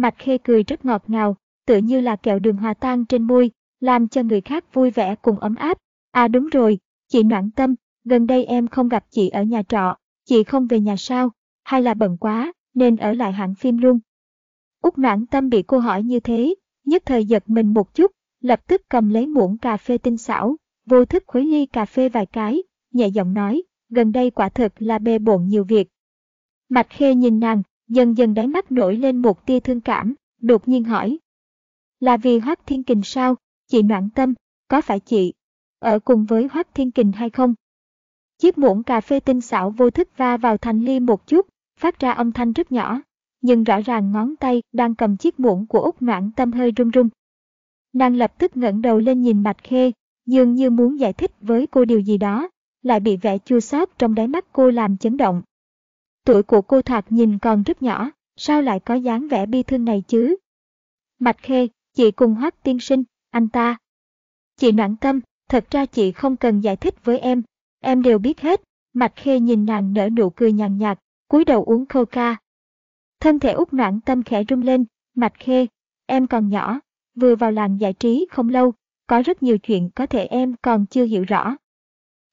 Mạch khê cười rất ngọt ngào, tựa như là kẹo đường hòa tan trên môi, làm cho người khác vui vẻ cùng ấm áp. À đúng rồi, chị Noãn Tâm, gần đây em không gặp chị ở nhà trọ, chị không về nhà sao, hay là bận quá, nên ở lại hãng phim luôn. Úc Noãn Tâm bị cô hỏi như thế, nhất thời giật mình một chút, lập tức cầm lấy muỗng cà phê tinh xảo, vô thức khuấy ly cà phê vài cái, nhẹ giọng nói, gần đây quả thực là bê bộn nhiều việc. Mạch khê nhìn nàng, dần dần đáy mắt nổi lên một tia thương cảm, đột nhiên hỏi. Là vì Hoác Thiên Kình sao, chị noạn tâm, có phải chị ở cùng với Hoác Thiên Kình hay không? Chiếc muỗng cà phê tinh xảo vô thức va vào thành ly một chút, phát ra âm thanh rất nhỏ, nhưng rõ ràng ngón tay đang cầm chiếc muỗng của Úc Noãn Tâm hơi run run. Nàng lập tức ngẩng đầu lên nhìn bạch Khê, dường như muốn giải thích với cô điều gì đó, lại bị vẻ chua xót trong đáy mắt cô làm chấn động. Tuổi của cô thoạt nhìn còn rất nhỏ, sao lại có dáng vẻ bi thương này chứ? Mạch Khê, chị cùng Hoắc tiên sinh, anh ta. Chị noãn tâm, thật ra chị không cần giải thích với em, em đều biết hết. Mạch Khê nhìn nàng nở nụ cười nhàn nhạt, cúi đầu uống coca. Thân thể út noãn tâm khẽ rung lên, Mạch Khê, em còn nhỏ, vừa vào làng giải trí không lâu, có rất nhiều chuyện có thể em còn chưa hiểu rõ.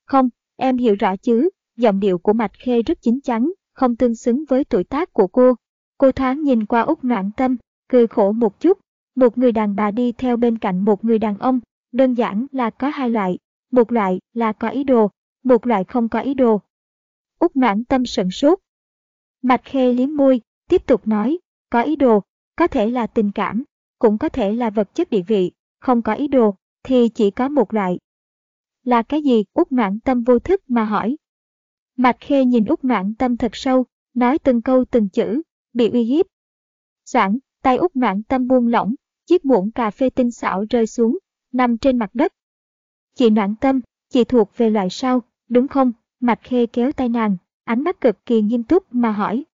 Không, em hiểu rõ chứ, giọng điệu của Mạch Khê rất chính chắn, không tương xứng với tuổi tác của cô. Cô thoáng nhìn qua út noạn tâm, cười khổ một chút. Một người đàn bà đi theo bên cạnh một người đàn ông, đơn giản là có hai loại. Một loại là có ý đồ, một loại không có ý đồ. Út noãn tâm sửng sốt. Mạch khê liếm môi, tiếp tục nói, có ý đồ, có thể là tình cảm, cũng có thể là vật chất địa vị, không có ý đồ, thì chỉ có một loại. Là cái gì? Út noãn tâm vô thức mà hỏi. Mạch Khê nhìn Úc Noãn Tâm thật sâu, nói từng câu từng chữ, bị uy hiếp. Soảng, tay Úc Noãn Tâm buông lỏng, chiếc muỗng cà phê tinh xảo rơi xuống, nằm trên mặt đất. Chị Noãn Tâm, chị thuộc về loại sau, đúng không? Mạch Khê kéo tay nàng, ánh mắt cực kỳ nghiêm túc mà hỏi.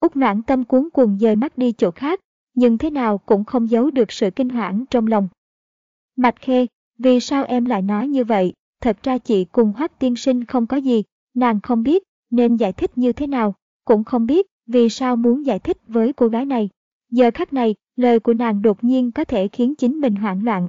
Úc Noãn Tâm cuốn cuồng dời mắt đi chỗ khác, nhưng thế nào cũng không giấu được sự kinh hoảng trong lòng. Mạch Khê, vì sao em lại nói như vậy? Thật ra chị cùng Hoắc tiên sinh không có gì, Nàng không biết nên giải thích như thế nào, cũng không biết vì sao muốn giải thích với cô gái này. Giờ khắc này, lời của nàng đột nhiên có thể khiến chính mình hoảng loạn.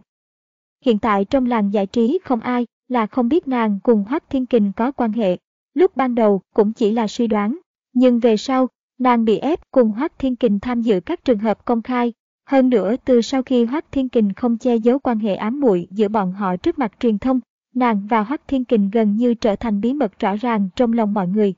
Hiện tại trong làng giải trí không ai là không biết nàng cùng Hoắc Thiên Kình có quan hệ. Lúc ban đầu cũng chỉ là suy đoán, nhưng về sau, nàng bị ép cùng Hoắc Thiên Kình tham dự các trường hợp công khai. Hơn nữa từ sau khi Hoắc Thiên Kình không che giấu quan hệ ám muội giữa bọn họ trước mặt truyền thông, nàng và Hoắc Thiên Kình gần như trở thành bí mật rõ ràng trong lòng mọi người.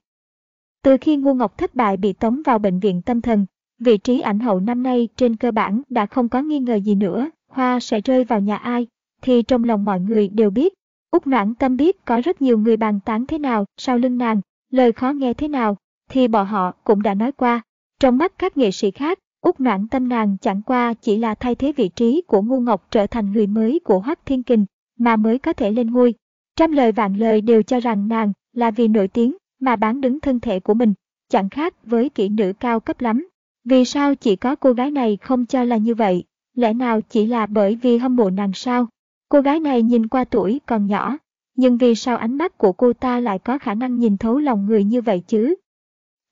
Từ khi Ngô Ngọc thất bại bị tống vào bệnh viện tâm thần, vị trí ảnh hậu năm nay trên cơ bản đã không có nghi ngờ gì nữa, hoa sẽ rơi vào nhà ai, thì trong lòng mọi người đều biết. Úc Noãn Tâm biết có rất nhiều người bàn tán thế nào sau lưng nàng, lời khó nghe thế nào, thì bọn họ cũng đã nói qua. Trong mắt các nghệ sĩ khác, Úc Noãn Tâm nàng chẳng qua chỉ là thay thế vị trí của Ngô Ngọc trở thành người mới của Hoắc Thiên Kình, mà mới có thể lên ngôi. Trăm lời vạn lời đều cho rằng nàng là vì nổi tiếng mà bán đứng thân thể của mình, chẳng khác với kỹ nữ cao cấp lắm. Vì sao chỉ có cô gái này không cho là như vậy? Lẽ nào chỉ là bởi vì hâm mộ nàng sao? Cô gái này nhìn qua tuổi còn nhỏ, nhưng vì sao ánh mắt của cô ta lại có khả năng nhìn thấu lòng người như vậy chứ?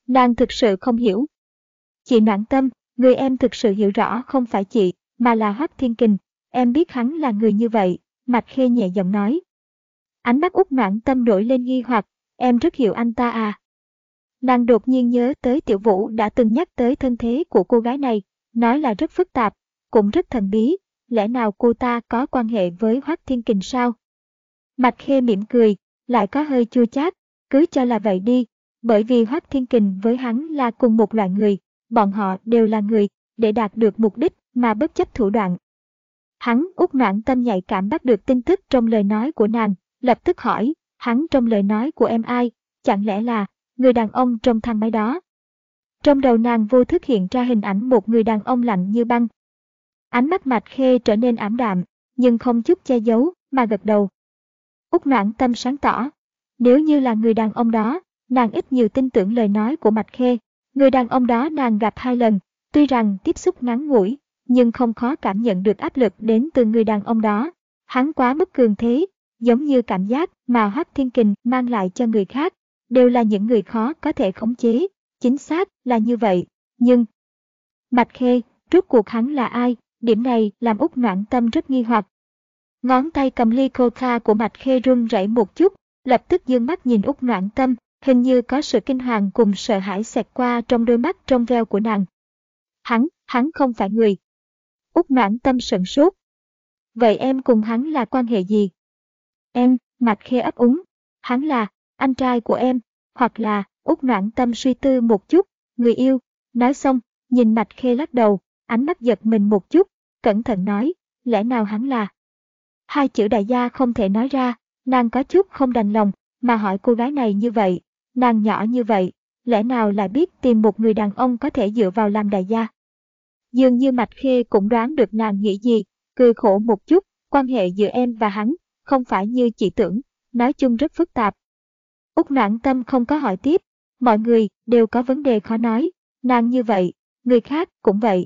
Nàng thực sự không hiểu. Chị noãn tâm, người em thực sự hiểu rõ không phải chị, mà là Hoắc Thiên Kình. Em biết hắn là người như vậy, Mạch Khê nhẹ giọng nói. Ánh mắt út noãn tâm đổi lên nghi hoặc, em rất hiểu anh ta à. Nàng đột nhiên nhớ tới tiểu vũ đã từng nhắc tới thân thế của cô gái này, nói là rất phức tạp, cũng rất thần bí, lẽ nào cô ta có quan hệ với Hoác Thiên Kình sao? Mạch Khê mỉm cười, lại có hơi chua chát, cứ cho là vậy đi, bởi vì Hoác Thiên Kình với hắn là cùng một loại người, bọn họ đều là người, để đạt được mục đích mà bất chấp thủ đoạn, Hắn út noạn tâm nhạy cảm bắt được tin tức trong lời nói của nàng, lập tức hỏi, hắn trong lời nói của em ai, chẳng lẽ là người đàn ông trong thang máy đó. Trong đầu nàng vô thức hiện ra hình ảnh một người đàn ông lạnh như băng, Ánh mắt Mạch Khê trở nên ảm đạm, nhưng không chút che giấu, mà gật đầu. Úc noãn tâm sáng tỏ. Nếu như là người đàn ông đó, nàng ít nhiều tin tưởng lời nói của Mạch Khê. Người đàn ông đó nàng gặp hai lần, tuy rằng tiếp xúc ngắn ngủi, nhưng không khó cảm nhận được áp lực đến từ người đàn ông đó. Hắn quá mức cường thế, giống như cảm giác mà Hoắc Thiên Kình mang lại cho người khác, đều là những người khó có thể khống chế, chính xác là như vậy, nhưng... Mạch Khê, rốt cuộc hắn là ai, điểm này làm Úc Noãn Tâm rất nghi hoặc. Ngón tay cầm ly coca của Mạch Khê run rẩy một chút, lập tức dương mắt nhìn Úc Noãn Tâm, hình như có sự kinh hoàng cùng sợ hãi xẹt qua trong đôi mắt trong veo của nàng. Hắn, hắn không phải người. Úc Noãn Tâm sận sốt. Vậy em cùng hắn là quan hệ gì? Em, Mạch Khê ấp úng. Hắn là, anh trai của em, hoặc là, út noãn tâm suy tư một chút, người yêu. Nói xong, nhìn Mạch Khê lắc đầu, ánh mắt giật mình một chút, cẩn thận nói, lẽ nào hắn là. Hai chữ đại gia không thể nói ra, nàng có chút không đành lòng, mà hỏi cô gái này như vậy, nàng nhỏ như vậy, lẽ nào lại biết tìm một người đàn ông có thể dựa vào làm đại gia. Dường như Mạch Khê cũng đoán được nàng nghĩ gì, cười khổ một chút, quan hệ giữa em và hắn, không phải như chị tưởng, nói chung rất phức tạp. Úc noãn tâm không có hỏi tiếp, mọi người đều có vấn đề khó nói, nàng như vậy, người khác cũng vậy.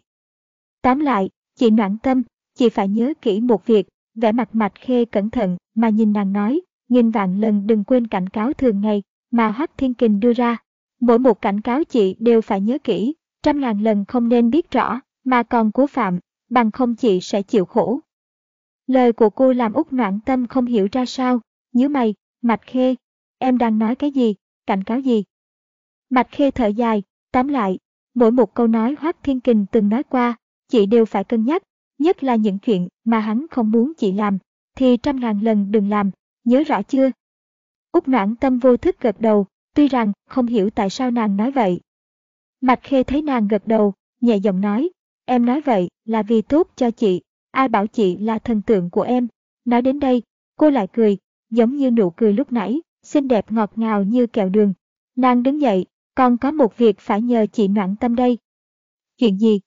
Tóm lại, chị noãn tâm, chị phải nhớ kỹ một việc, vẻ mặt mạch khê cẩn thận mà nhìn nàng nói, nghìn vạn lần đừng quên cảnh cáo thường ngày mà Hoắc Thiên Kình đưa ra. Mỗi một cảnh cáo chị đều phải nhớ kỹ, trăm ngàn lần không nên biết rõ, mà còn của phạm, bằng không chị sẽ chịu khổ. Lời của cô làm út noạn tâm không hiểu ra sao, nhớ mày, Mạch Khê, em đang nói cái gì, cảnh cáo gì? Mạch Khê thở dài, tóm lại, mỗi một câu nói Hoác Thiên Kình từng nói qua, chị đều phải cân nhắc, nhất là những chuyện mà hắn không muốn chị làm, thì trăm ngàn lần đừng làm, nhớ rõ chưa? Úc noãn tâm vô thức gật đầu, tuy rằng không hiểu tại sao nàng nói vậy. Mạch Khê thấy nàng gật đầu, nhẹ giọng nói, em nói vậy là vì tốt cho chị, ai bảo chị là thần tượng của em. Nói đến đây, cô lại cười, giống như nụ cười lúc nãy, xinh đẹp ngọt ngào như kẹo đường. Nàng đứng dậy, còn có một việc phải nhờ chị noãn tâm đây. Chuyện gì?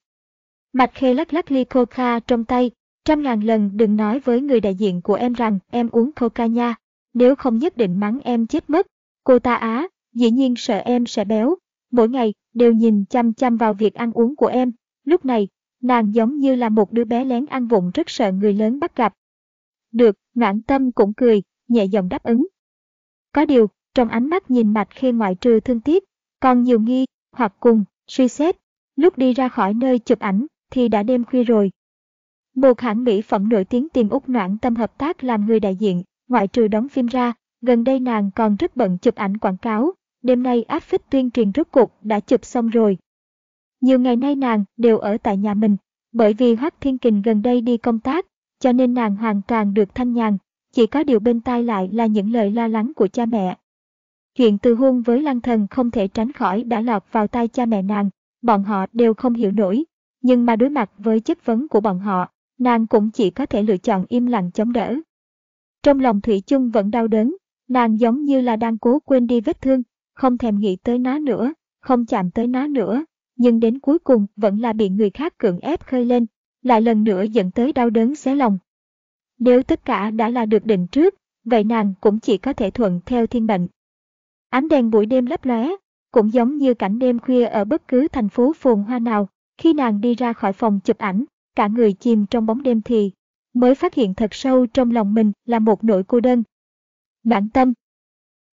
Mạch khê lắc lắc ly coca trong tay, trăm ngàn lần đừng nói với người đại diện của em rằng em uống coca nha, nếu không nhất định mắng em chết mất. Cô ta á, dĩ nhiên sợ em sẽ béo, mỗi ngày đều nhìn chăm chăm vào việc ăn uống của em. Lúc này, nàng giống như là một đứa bé lén ăn vụng rất sợ người lớn bắt gặp. Được, ngạn tâm cũng cười, nhẹ giọng đáp ứng. Có điều, trong ánh mắt nhìn mạch khê ngoại trừ thương tiếc, còn nhiều nghi, hoặc cùng, suy xét, lúc đi ra khỏi nơi chụp ảnh, thì đã đêm khuya rồi. Một hãng mỹ phẩm nổi tiếng tìm Úc Noãn Tâm hợp tác làm người đại diện, ngoại trừ đóng phim ra, gần đây nàng còn rất bận chụp ảnh quảng cáo, đêm nay áp phích tuyên truyền rốt cuộc đã chụp xong rồi. Nhiều ngày nay nàng đều ở tại nhà mình, bởi vì Hoắc Thiên Kình gần đây đi công tác, cho nên nàng hoàn toàn được thanh nhàn, chỉ có điều bên tai lại là những lời lo lắng của cha mẹ. Chuyện từ hôn với Lăng Thần không thể tránh khỏi đã lọt vào tai cha mẹ nàng, bọn họ đều không hiểu nổi, nhưng mà đối mặt với chất vấn của bọn họ, nàng cũng chỉ có thể lựa chọn im lặng chống đỡ. Trong lòng Thủy chung vẫn đau đớn, nàng giống như là đang cố quên đi vết thương, không thèm nghĩ tới nó nữa, không chạm tới nó nữa, nhưng đến cuối cùng vẫn là bị người khác cưỡng ép khơi lên, lại lần nữa dẫn tới đau đớn xé lòng. Nếu tất cả đã là được định trước, vậy nàng cũng chỉ có thể thuận theo thiên mệnh. Ánh đèn buổi đêm lấp lóe, cũng giống như cảnh đêm khuya ở bất cứ thành phố phồn hoa nào, khi nàng đi ra khỏi phòng chụp ảnh, cả người chìm trong bóng đêm thì mới phát hiện thật sâu trong lòng mình là một nỗi cô đơn. Bản tâm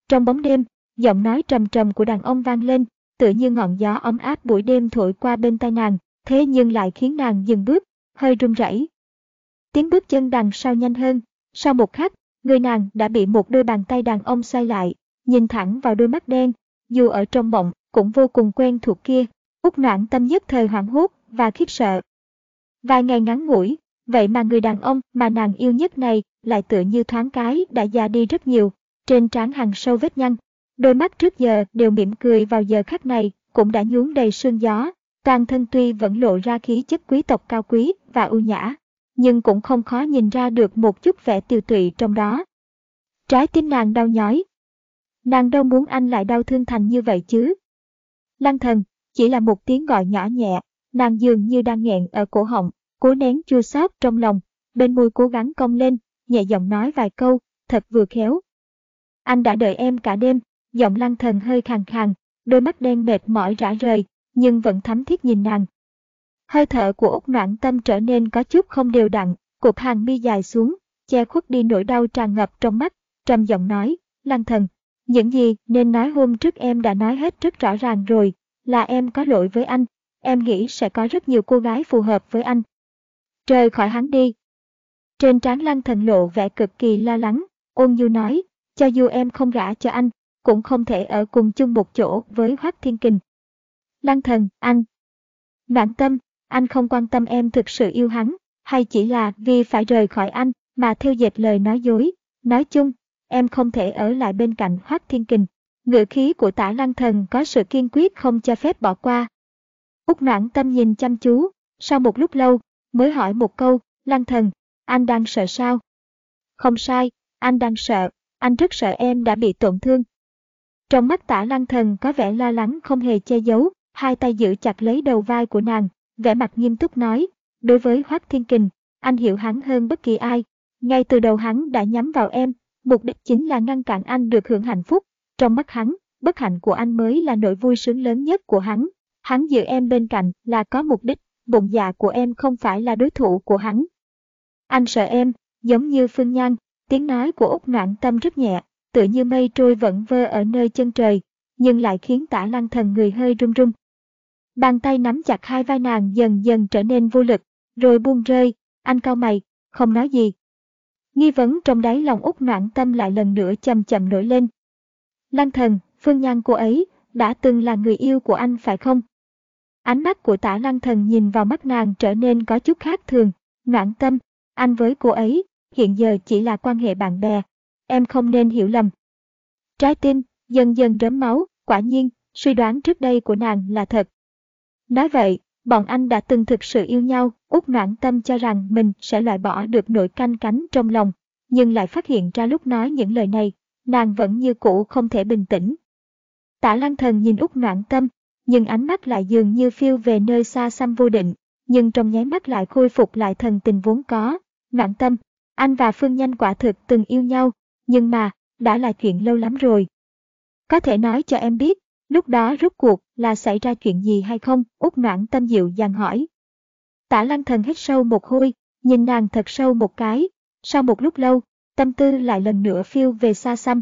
Trong bóng đêm, giọng nói trầm trầm của đàn ông vang lên, tựa như ngọn gió ấm áp buổi đêm thổi qua bên tai nàng, thế nhưng lại khiến nàng dừng bước, hơi run rẩy. Tiếng bước chân đằng sau nhanh hơn, sau một khắc, người nàng đã bị một đôi bàn tay đàn ông xoay lại, nhìn thẳng vào đôi mắt đen, dù ở trong mộng cũng vô cùng quen thuộc kia. út noãn tâm nhất thời hoảng hốt và khiếp sợ. Vài ngày ngắn ngủi, vậy mà người đàn ông mà nàng yêu nhất này lại tựa như thoáng cái đã già đi rất nhiều, trên trán hàng sâu vết nhăn, Đôi mắt trước giờ đều mỉm cười vào giờ khắc này, cũng đã nhuốm đầy sương gió, toàn thân tuy vẫn lộ ra khí chất quý tộc cao quý và ưu nhã, nhưng cũng không khó nhìn ra được một chút vẻ tiêu tụy trong đó. Trái tim nàng đau nhói. Nàng đâu muốn anh lại đau thương thành như vậy chứ. Lăng thần, chỉ là một tiếng gọi nhỏ nhẹ, nàng dường như đang nghẹn ở cổ họng, cố nén chua xót trong lòng, bên môi cố gắng cong lên, nhẹ giọng nói vài câu, thật vừa khéo. Anh đã đợi em cả đêm, giọng lăng thần hơi khàn khàn, đôi mắt đen mệt mỏi rã rời, nhưng vẫn thắm thiết nhìn nàng. Hơi thở của Úc Noãn Tâm trở nên có chút không đều đặn, cục hàng mi dài xuống, che khuất đi nỗi đau tràn ngập trong mắt, trầm giọng nói, lăng thần, những gì nên nói hôm trước em đã nói hết rất rõ ràng rồi, là em có lỗi với anh, em nghĩ sẽ có rất nhiều cô gái phù hợp với anh. Trời khỏi hắn đi. Trên trán lăng thần lộ vẻ cực kỳ lo lắng, ôn nhu nói, cho dù em không gả cho anh, cũng không thể ở cùng chung một chỗ với Hoác Thiên Kình. Lăng thần, anh. Noãn tâm, anh không quan tâm em thực sự yêu hắn, hay chỉ là vì phải rời khỏi anh mà theo dệt lời nói dối. Nói chung, em không thể ở lại bên cạnh Hoác Thiên Kình. Ngựa khí của tả lăng thần có sự kiên quyết không cho phép bỏ qua. Úc noãn tâm nhìn chăm chú, sau một lúc lâu, mới hỏi một câu, lăng thần, anh đang sợ sao? Không sai, anh đang sợ, anh rất sợ em đã bị tổn thương. Trong mắt tả lăng thần có vẻ lo lắng không hề che giấu, hai tay giữ chặt lấy đầu vai của nàng, vẻ mặt nghiêm túc nói, đối với Hoác Thiên Kình, anh hiểu hắn hơn bất kỳ ai. Ngay từ đầu hắn đã nhắm vào em, mục đích chính là ngăn cản anh được hưởng hạnh phúc. Trong mắt hắn, bất hạnh của anh mới là nỗi vui sướng lớn nhất của hắn. Hắn giữ em bên cạnh là có mục đích, bụng dạ của em không phải là đối thủ của hắn. Anh sợ em, giống như Phương Nhan, tiếng nói của Úc Noãn Tâm rất nhẹ, tựa như mây trôi vẫn vơ ở nơi chân trời, nhưng lại khiến tả lăng thần người hơi run run. Bàn tay nắm chặt hai vai nàng dần dần trở nên vô lực, rồi buông rơi, anh cau mày, không nói gì. Nghi vấn trong đáy lòng út noãn tâm lại lần nữa chậm chậm nổi lên. Lăng thần, phương nhan cô ấy, đã từng là người yêu của anh phải không? Ánh mắt của tả lăng thần nhìn vào mắt nàng trở nên có chút khác thường, noãn tâm, anh với cô ấy, hiện giờ chỉ là quan hệ bạn bè, em không nên hiểu lầm. Trái tim, dần dần rớm máu, quả nhiên, suy đoán trước đây của nàng là thật. Nói vậy, bọn anh đã từng thực sự yêu nhau, út noãn tâm cho rằng mình sẽ loại bỏ được nỗi canh cánh trong lòng, nhưng lại phát hiện ra lúc nói những lời này, nàng vẫn như cũ không thể bình tĩnh. Tả lăng thần nhìn út noãn tâm, nhưng ánh mắt lại dường như phiêu về nơi xa xăm vô định, nhưng trong nháy mắt lại khôi phục lại thần tình vốn có. Noãn tâm, anh và Phương Nhanh quả thực từng yêu nhau, nhưng mà, đã là chuyện lâu lắm rồi. Có thể nói cho em biết, Lúc đó rốt cuộc là xảy ra chuyện gì hay không? Út noãn tâm dịu dàng hỏi. Tả lăng thần hít sâu một hơi, nhìn nàng thật sâu một cái. Sau một lúc lâu, tâm tư lại lần nữa phiêu về xa xăm.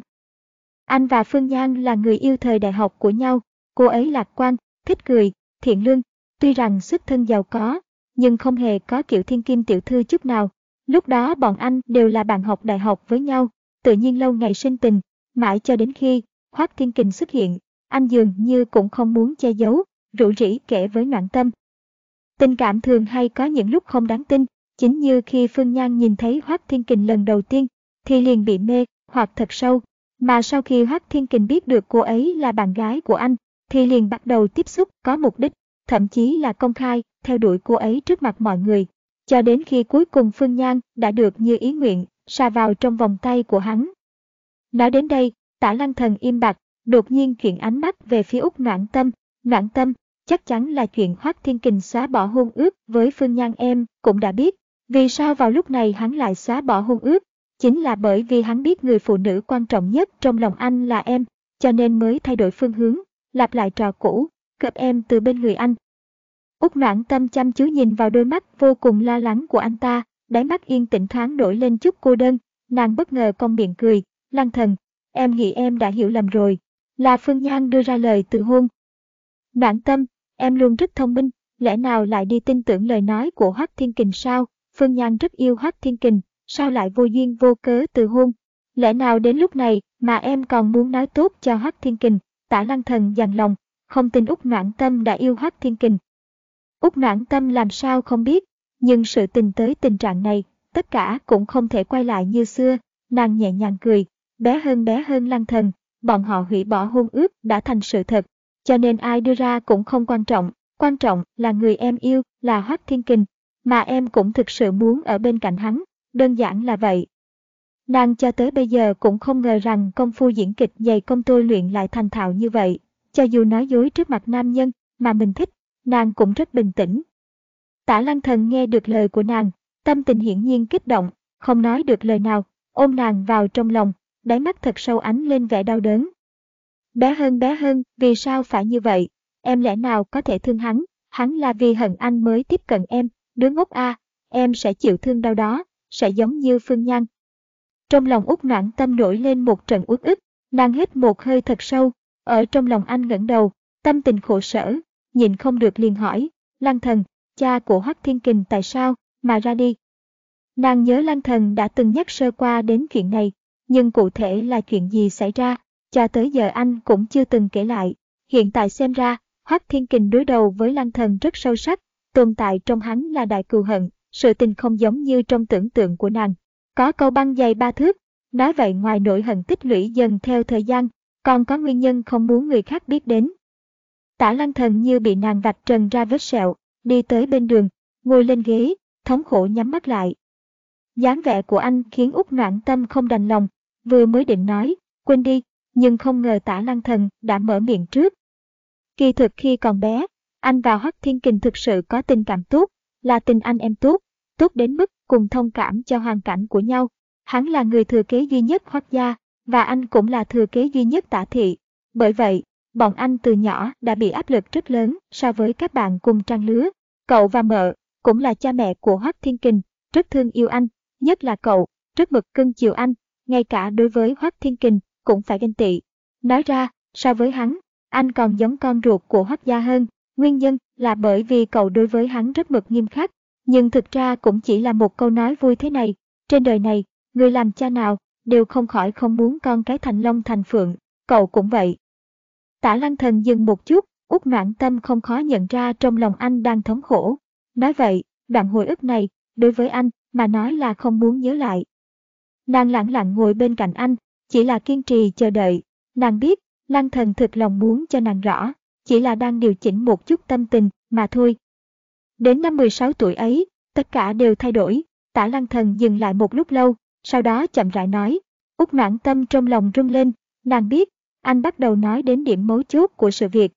Anh và Phương Nhan là người yêu thời đại học của nhau. Cô ấy lạc quan, thích cười, thiện lương. Tuy rằng xuất thân giàu có, nhưng không hề có kiểu thiên kim tiểu thư chút nào. Lúc đó bọn anh đều là bạn học đại học với nhau, tự nhiên lâu ngày sinh tình, mãi cho đến khi Hoác Thiên Kình xuất hiện, anh dường như cũng không muốn che giấu, rủ rỉ kể với noạn tâm. Tình cảm thường hay có những lúc không đáng tin, chính như khi Phương Nhan nhìn thấy Hoác Thiên Kình lần đầu tiên, thì liền bị mê, hoặc thật sâu. Mà sau khi Hoác Thiên Kình biết được cô ấy là bạn gái của anh, thì liền bắt đầu tiếp xúc có mục đích, thậm chí là công khai, theo đuổi cô ấy trước mặt mọi người. Cho đến khi cuối cùng Phương Nhan đã được như ý nguyện, xa vào trong vòng tay của hắn. Nói đến đây, tả lăng thần im bặt, đột nhiên chuyển ánh mắt về phía Úc Noãn Tâm. Noãn Tâm, chắc chắn là chuyện Hoác Thiên Kình xóa bỏ hôn ước với Phương Nhan em cũng đã biết. Vì sao vào lúc này hắn lại xóa bỏ hôn ước? Chính là bởi vì hắn biết người phụ nữ quan trọng nhất trong lòng anh là em, cho nên mới thay đổi phương hướng, lặp lại trò cũ, cướp em từ bên người anh. Úc noãn tâm chăm chú nhìn vào đôi mắt vô cùng lo lắng của anh ta, đáy mắt yên tĩnh thoáng nổi lên chút cô đơn, nàng bất ngờ cong miệng cười, lăng thần, em nghĩ em đã hiểu lầm rồi, là Phương Nhan đưa ra lời từ hôn. Noãn tâm, em luôn rất thông minh, lẽ nào lại đi tin tưởng lời nói của Hoắc Thiên Kình sao? Phương Nhan rất yêu Hoắc Thiên Kình, sao lại vô duyên vô cớ từ hôn? Lẽ nào đến lúc này mà em còn muốn nói tốt cho Hoắc Thiên Kình? Tả Lăng Thần dằn lòng, không tin Úc Noãn Tâm đã yêu Hoắc Thiên Kình. Úc Noãn Tâm làm sao không biết, nhưng sự tình tới tình trạng này, tất cả cũng không thể quay lại như xưa. Nàng nhẹ nhàng cười, bé hơn bé hơn Lăng Thần, bọn họ hủy bỏ hôn ước đã thành sự thật, cho nên ai đưa ra cũng không quan trọng, quan trọng là người em yêu là Hoắc Thiên Kình, mà em cũng thực sự muốn ở bên cạnh hắn, đơn giản là vậy. Nàng cho tới bây giờ cũng không ngờ rằng công phu diễn kịch dày công tôi luyện lại thành thạo như vậy, cho dù nói dối trước mặt nam nhân mà mình thích, nàng cũng rất bình tĩnh. Tả lăng thần nghe được lời của nàng, tâm tình hiển nhiên kích động, không nói được lời nào, ôm nàng vào trong lòng, đáy mắt thật sâu ánh lên vẻ đau đớn. Bé hơn bé hơn, vì sao phải như vậy? Em lẽ nào có thể thương hắn? Hắn là vì hận anh mới tiếp cận em, đứa ngốc a, em sẽ chịu thương đau đó, sẽ giống như Phương Nhan. Trong lòng út noãn tâm nổi lên một trận uất ức, nàng hít một hơi thật sâu, ở trong lòng anh ngẩng đầu, tâm tình khổ sở, nhìn không được liền hỏi, Lăng Thần, cha của Hoắc Thiên Kình tại sao mà ra đi? Nàng nhớ Lăng Thần đã từng nhắc sơ qua đến chuyện này, nhưng cụ thể là chuyện gì xảy ra, cho tới giờ anh cũng chưa từng kể lại. Hiện tại xem ra, Hoắc Thiên Kình đối đầu với Lăng Thần rất sâu sắc, tồn tại trong hắn là đại cừu hận, sự tình không giống như trong tưởng tượng của nàng. Có câu băng dày ba thước, nói vậy ngoài nỗi hận tích lũy dần theo thời gian, còn có nguyên nhân không muốn người khác biết đến. Tả lăng thần như bị nàng vạch trần ra vết sẹo, đi tới bên đường, ngồi lên ghế, thống khổ nhắm mắt lại. dáng vẻ của anh khiến út noạn tâm không đành lòng, vừa mới định nói, quên đi, nhưng không ngờ tả lăng thần đã mở miệng trước. Kỳ thực khi còn bé, anh và Hoắc Thiên Kình thực sự có tình cảm tốt, là tình anh em tốt, tốt đến mức cùng thông cảm cho hoàn cảnh của nhau. Hắn là người thừa kế duy nhất Hoắc gia, và anh cũng là thừa kế duy nhất tả thị. Bởi vậy, bọn anh từ nhỏ đã bị áp lực rất lớn so với các bạn cùng trang lứa. Cậu và mợ, cũng là cha mẹ của Hoắc Thiên Kình, rất thương yêu anh, nhất là cậu, rất mực cưng chiều anh, ngay cả đối với Hoắc Thiên Kình cũng phải ganh tị. Nói ra, so với hắn, anh còn giống con ruột của Hoắc gia hơn, nguyên nhân là bởi vì cậu đối với hắn rất mực nghiêm khắc, nhưng thực ra cũng chỉ là một câu nói vui thế này, trên đời này, người làm cha nào đều không khỏi không muốn con cái thành long thành phượng, cậu cũng vậy. Tả lăng thần dừng một chút, út noạn tâm không khó nhận ra trong lòng anh đang thống khổ. Nói vậy, đoạn hồi ức này, đối với anh, mà nói là không muốn nhớ lại. Nàng lặng lặng ngồi bên cạnh anh, chỉ là kiên trì chờ đợi. Nàng biết, lăng thần thực lòng muốn cho nàng rõ, chỉ là đang điều chỉnh một chút tâm tình, mà thôi. Đến năm 16 tuổi ấy, tất cả đều thay đổi, tả lăng thần dừng lại một lúc lâu, sau đó chậm rãi nói. Út noãn tâm trong lòng rung lên, nàng biết, anh bắt đầu nói đến điểm mấu chốt của sự việc.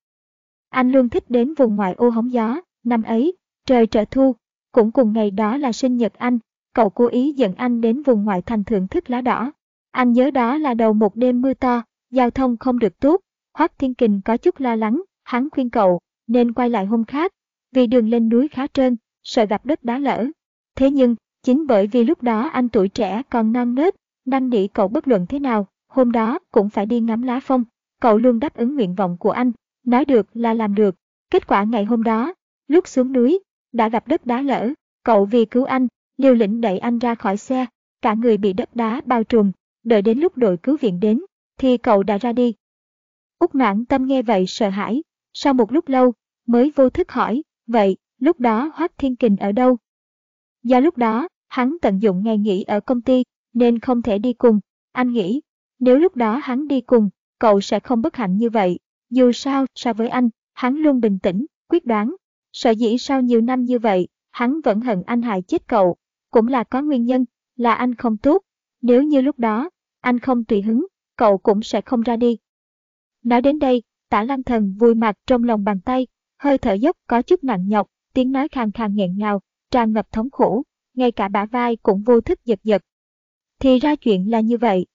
Anh luôn thích đến vùng ngoại ô hóng gió, năm ấy, trời trở thu, cũng cùng ngày đó là sinh nhật anh, cậu cố ý dẫn anh đến vùng ngoại thành thưởng thức lá đỏ. Anh nhớ đó là đầu một đêm mưa to, giao thông không được tốt, Hoắc Thiên Kình có chút lo lắng, hắn khuyên cậu nên quay lại hôm khác, vì đường lên núi khá trơn, sợ gặp đất đá lở. Thế nhưng, chính bởi vì lúc đó anh tuổi trẻ còn non nớt, năn nỉ cậu bất luận thế nào, hôm đó cũng phải đi ngắm lá phong. Cậu luôn đáp ứng nguyện vọng của anh, nói được là làm được. Kết quả ngày hôm đó, lúc xuống núi, đã gặp đất đá lở, cậu vì cứu anh, liều lĩnh đẩy anh ra khỏi xe, cả người bị đất đá bao trùm, đợi đến lúc đội cứu viện đến, thì cậu đã ra đi. Úc noãn tâm nghe vậy sợ hãi, sau một lúc lâu, mới vô thức hỏi, vậy, lúc đó Hoác Thiên Kình ở đâu? Do lúc đó, hắn tận dụng ngày nghỉ ở công ty, nên không thể đi cùng. Anh nghĩ, nếu lúc đó hắn đi cùng, cậu sẽ không bất hạnh như vậy. Dù sao, so với anh, hắn luôn bình tĩnh, quyết đoán. Sợ dĩ sau nhiều năm như vậy, hắn vẫn hận anh hại chết cậu. Cũng là có nguyên nhân, là anh không tốt. Nếu như lúc đó, anh không tùy hứng, cậu cũng sẽ không ra đi. Nói đến đây, tả lăng thần vui mặt trong lòng bàn tay, hơi thở dốc có chút nặng nhọc, tiếng nói khàn khàn nghẹn ngào, tràn ngập thống khổ, ngay cả bả vai cũng vô thức giật giật. Thì ra chuyện là như vậy.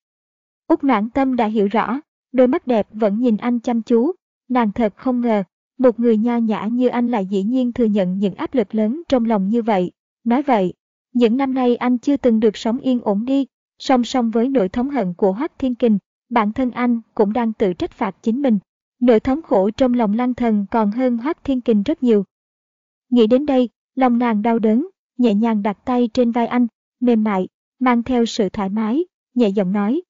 Úc noãn tâm đã hiểu rõ, đôi mắt đẹp vẫn nhìn anh chăm chú, nàng thật không ngờ, một người nho nhã như anh lại dĩ nhiên thừa nhận những áp lực lớn trong lòng như vậy. Nói vậy, những năm nay anh chưa từng được sống yên ổn đi, song song với nỗi thống hận của Hoắc Thiên Kình, bản thân anh cũng đang tự trách phạt chính mình. Nỗi thống khổ trong lòng lăng thần còn hơn Hoắc Thiên Kình rất nhiều. Nghĩ đến đây, lòng nàng đau đớn, nhẹ nhàng đặt tay trên vai anh, mềm mại, mang theo sự thoải mái, nhẹ giọng nói.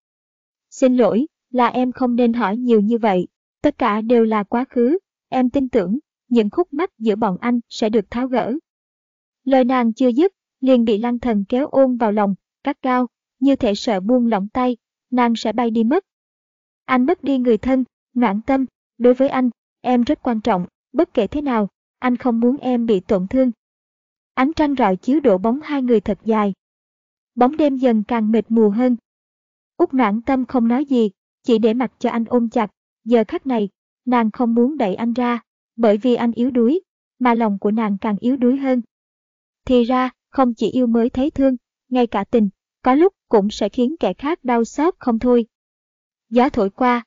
Xin lỗi, là em không nên hỏi nhiều như vậy, tất cả đều là quá khứ, em tin tưởng, những khúc mắc giữa bọn anh sẽ được tháo gỡ. Lời nàng chưa dứt, liền bị lăng thần kéo ôm vào lòng, cắt cao, như thể sợ buông lỏng tay, nàng sẽ bay đi mất. Anh mất đi người thân, noãn tâm, đối với anh, em rất quan trọng, bất kể thế nào, anh không muốn em bị tổn thương. Ánh trăng rọi chiếu đổ bóng hai người thật dài. Bóng đêm dần càng mệt mù hơn. Út noãn tâm không nói gì, chỉ để mặc cho anh ôm chặt. Giờ khắc này, nàng không muốn đẩy anh ra, bởi vì anh yếu đuối, mà lòng của nàng càng yếu đuối hơn. Thì ra, không chỉ yêu mới thấy thương, ngay cả tình, có lúc cũng sẽ khiến kẻ khác đau xót không thôi. Gió thổi qua,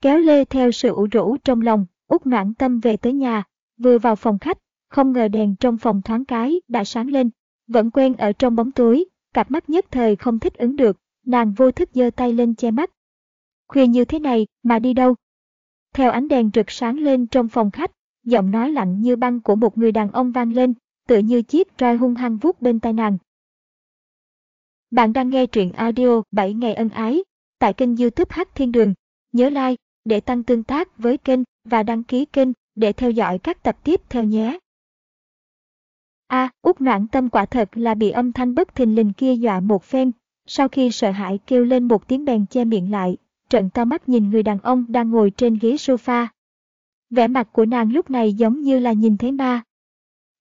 kéo lê theo sự ủ rũ trong lòng, út noãn tâm về tới nhà, vừa vào phòng khách, không ngờ đèn trong phòng thoáng cái đã sáng lên, vẫn quen ở trong bóng tối, cặp mắt nhất thời không thích ứng được, nàng vô thức giơ tay lên che mắt. Khuya như thế này mà đi đâu? Theo ánh đèn rực sáng lên trong phòng khách, giọng nói lạnh như băng của một người đàn ông vang lên, tựa như chiếc roi hung hăng vuốt bên tai nàng. Bạn đang nghe truyện audio 7 ngày ân ái tại kênh youtube Hát Thiên Đường. Nhớ like để tăng tương tác với kênh và đăng ký kênh để theo dõi các tập tiếp theo nhé. A, à, út noãn tâm quả thật là bị âm thanh bất thình lình kia dọa một phen, sau khi sợ hãi kêu lên một tiếng bèn che miệng lại, trận to mắt nhìn người đàn ông đang ngồi trên ghế sofa. Vẻ mặt của nàng lúc này giống như là nhìn thấy ma.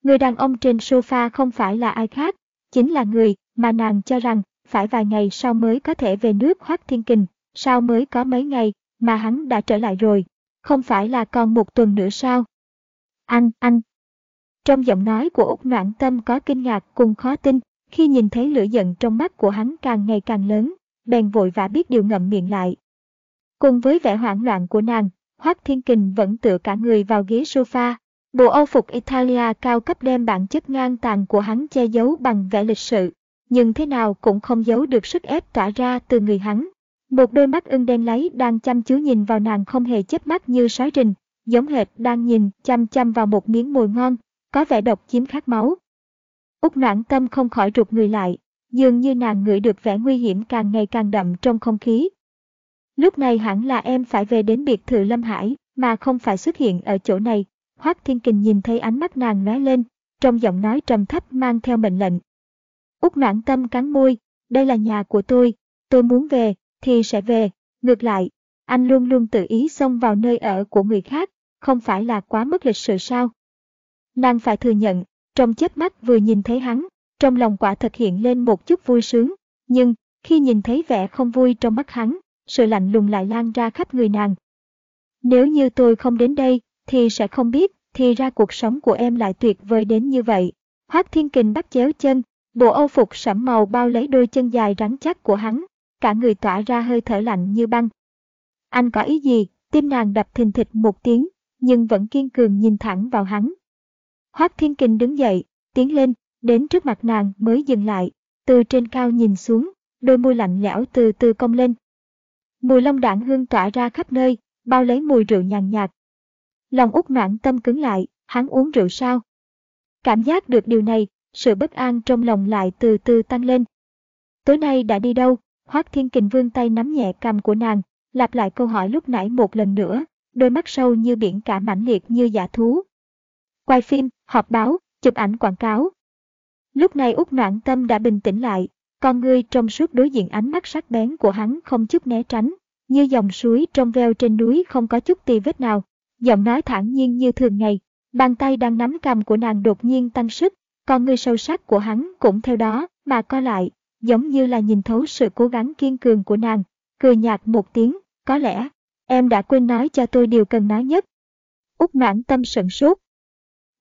Người đàn ông trên sofa không phải là ai khác, chính là người mà nàng cho rằng phải vài ngày sau mới có thể về nước Hoác Thiên Kình, sao mới có mấy ngày mà hắn đã trở lại rồi, không phải là còn một tuần nữa sao? Anh, anh. Trong giọng nói của Úc Noãn Tâm có kinh ngạc cùng khó tin, khi nhìn thấy lửa giận trong mắt của hắn càng ngày càng lớn, bèn vội vã biết điều ngậm miệng lại. Cùng với vẻ hoảng loạn của nàng, Hoác Thiên Kình vẫn tựa cả người vào ghế sofa. Bộ âu phục Italia cao cấp đem bản chất ngang tàn của hắn che giấu bằng vẻ lịch sự, nhưng thế nào cũng không giấu được sức ép tỏa ra từ người hắn. Một đôi mắt ưng đen lấy đang chăm chú nhìn vào nàng không hề chớp mắt như sói rình, giống hệt đang nhìn chăm chăm vào một miếng mồi ngon, có vẻ độc chiếm khát máu. Úc noãn tâm không khỏi rụt người lại, dường như nàng ngửi được vẻ nguy hiểm càng ngày càng đậm trong không khí. Lúc này hẳn là em phải về đến biệt thự Lâm Hải, mà không phải xuất hiện ở chỗ này. Hoác Thiên Kình nhìn thấy ánh mắt nàng lóe lên, trong giọng nói trầm thấp mang theo mệnh lệnh. Úc noãn tâm cắn môi, đây là nhà của tôi, tôi muốn về, thì sẽ về. Ngược lại, anh luôn luôn tự ý xông vào nơi ở của người khác, không phải là quá mất lịch sự sao? Nàng phải thừa nhận, trong chớp mắt vừa nhìn thấy hắn, trong lòng quả thật hiện lên một chút vui sướng, nhưng khi nhìn thấy vẻ không vui trong mắt hắn, sự lạnh lùng lại lan ra khắp người nàng. Nếu như tôi không đến đây, thì sẽ không biết, thì ra cuộc sống của em lại tuyệt vời đến như vậy. Hoác Thiên Kình bắt chéo chân, bộ âu phục sẫm màu bao lấy đôi chân dài rắn chắc của hắn, cả người tỏa ra hơi thở lạnh như băng. Anh có ý gì? Tim nàng đập thình thịch một tiếng, nhưng vẫn kiên cường nhìn thẳng vào hắn. Hoác Thiên Kình đứng dậy, tiến lên, đến trước mặt nàng mới dừng lại, từ trên cao nhìn xuống, đôi môi lạnh lẽo từ từ cong lên. Mùi lông đạn hương tỏa ra khắp nơi, bao lấy mùi rượu nhàn nhạt. Lòng út noãn tâm cứng lại, hắn uống rượu sao? Cảm giác được điều này, sự bất an trong lòng lại từ từ tăng lên. Tối nay đã đi đâu? Hoác Thiên Kình vươn tay nắm nhẹ cằm của nàng, lặp lại câu hỏi lúc nãy một lần nữa, đôi mắt sâu như biển cả mãnh liệt như giả thú. Quay phim, họp báo, chụp ảnh quảng cáo. Lúc này út noãn tâm đã bình tĩnh lại, con ngươi trong suốt đối diện ánh mắt sắc bén của hắn không chút né tránh, như dòng suối trong veo trên núi không có chút tì vết nào. Giọng nói thản nhiên như thường ngày, bàn tay đang nắm cầm của nàng đột nhiên tăng sức, con ngươi sâu sắc của hắn cũng theo đó mà co lại, giống như là nhìn thấu sự cố gắng kiên cường của nàng, cười nhạt một tiếng, có lẽ, em đã quên nói cho tôi điều cần nói nhất. Úc noãn tâm sận sốt.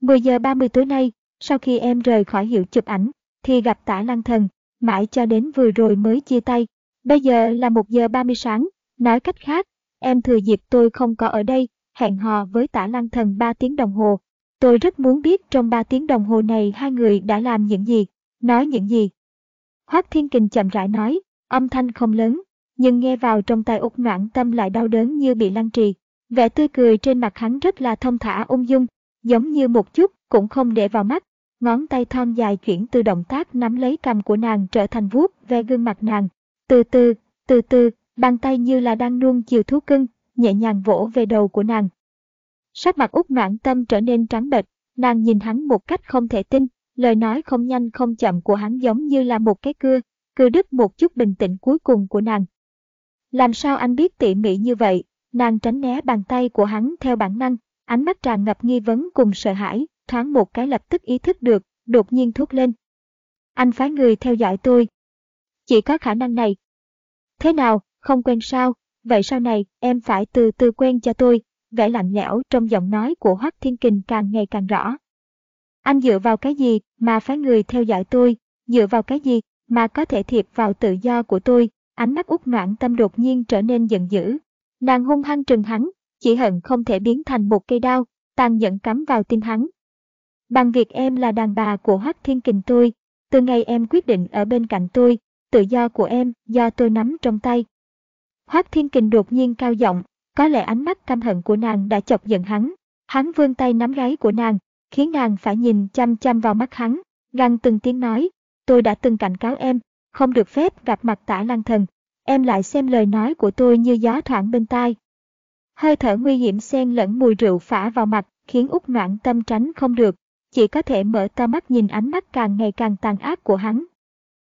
10 giờ 30 tối nay, sau khi em rời khỏi hiệu chụp ảnh, thì gặp tả lăng thần, mãi cho đến vừa rồi mới chia tay. Bây giờ là 1 giờ 30 sáng, nói cách khác, em thừa dịp tôi không có ở đây, hẹn hò với tả lăng thần 3 tiếng đồng hồ. Tôi rất muốn biết trong 3 tiếng đồng hồ này hai người đã làm những gì, nói những gì. Hoác Thiên Kình chậm rãi nói, âm thanh không lớn, nhưng nghe vào trong tai út noạn tâm lại đau đớn như bị lăng trì. Vẻ tươi cười trên mặt hắn rất là thông thả ung dung, giống như một chút cũng không để vào mắt. Ngón tay thon dài chuyển từ động tác nắm lấy cầm của nàng trở thành vuốt ve gương mặt nàng. Từ từ, từ từ, bàn tay như là đang nuông chiều thú cưng, nhẹ nhàng vỗ về đầu của nàng. Sắc mặt út noãn tâm trở nên trắng bệch, nàng nhìn hắn một cách không thể tin, lời nói không nhanh không chậm của hắn giống như là một cái cưa, cưa đứt một chút bình tĩnh cuối cùng của nàng. Làm sao anh biết tỉ mỉ như vậy? Nàng tránh né bàn tay của hắn theo bản năng, ánh mắt tràn ngập nghi vấn cùng sợ hãi, thoáng một cái lập tức ý thức được, đột nhiên thốt lên. Anh phái người theo dõi tôi. Chỉ có khả năng này. Thế nào, không quen sao, vậy sau này em phải từ từ quen cho tôi, vẻ lạnh lẽo trong giọng nói của Hoắc Thiên Kình càng ngày càng rõ. Anh dựa vào cái gì mà phái người theo dõi tôi, dựa vào cái gì mà có thể thiệp vào tự do của tôi, ánh mắt út noãn tâm đột nhiên trở nên giận dữ. Nàng hung hăng trừng hắn, chỉ hận không thể biến thành một cây đao, tàn nhẫn cắm vào tim hắn. Bằng việc em là đàn bà của Hoắc Thiên Kình tôi, từ ngày em quyết định ở bên cạnh tôi, tự do của em do tôi nắm trong tay. Hoắc Thiên Kình đột nhiên cao giọng, có lẽ ánh mắt căm hận của nàng đã chọc giận hắn. Hắn vươn tay nắm gáy của nàng, khiến nàng phải nhìn chăm chăm vào mắt hắn, gằn từng tiếng nói, tôi đã từng cảnh cáo em, không được phép gặp mặt tả lăng thần. Em lại xem lời nói của tôi như gió thoảng bên tai. Hơi thở nguy hiểm xen lẫn mùi rượu phả vào mặt, khiến út noạn tâm tránh không được, chỉ có thể mở to mắt nhìn ánh mắt càng ngày càng tàn ác của hắn.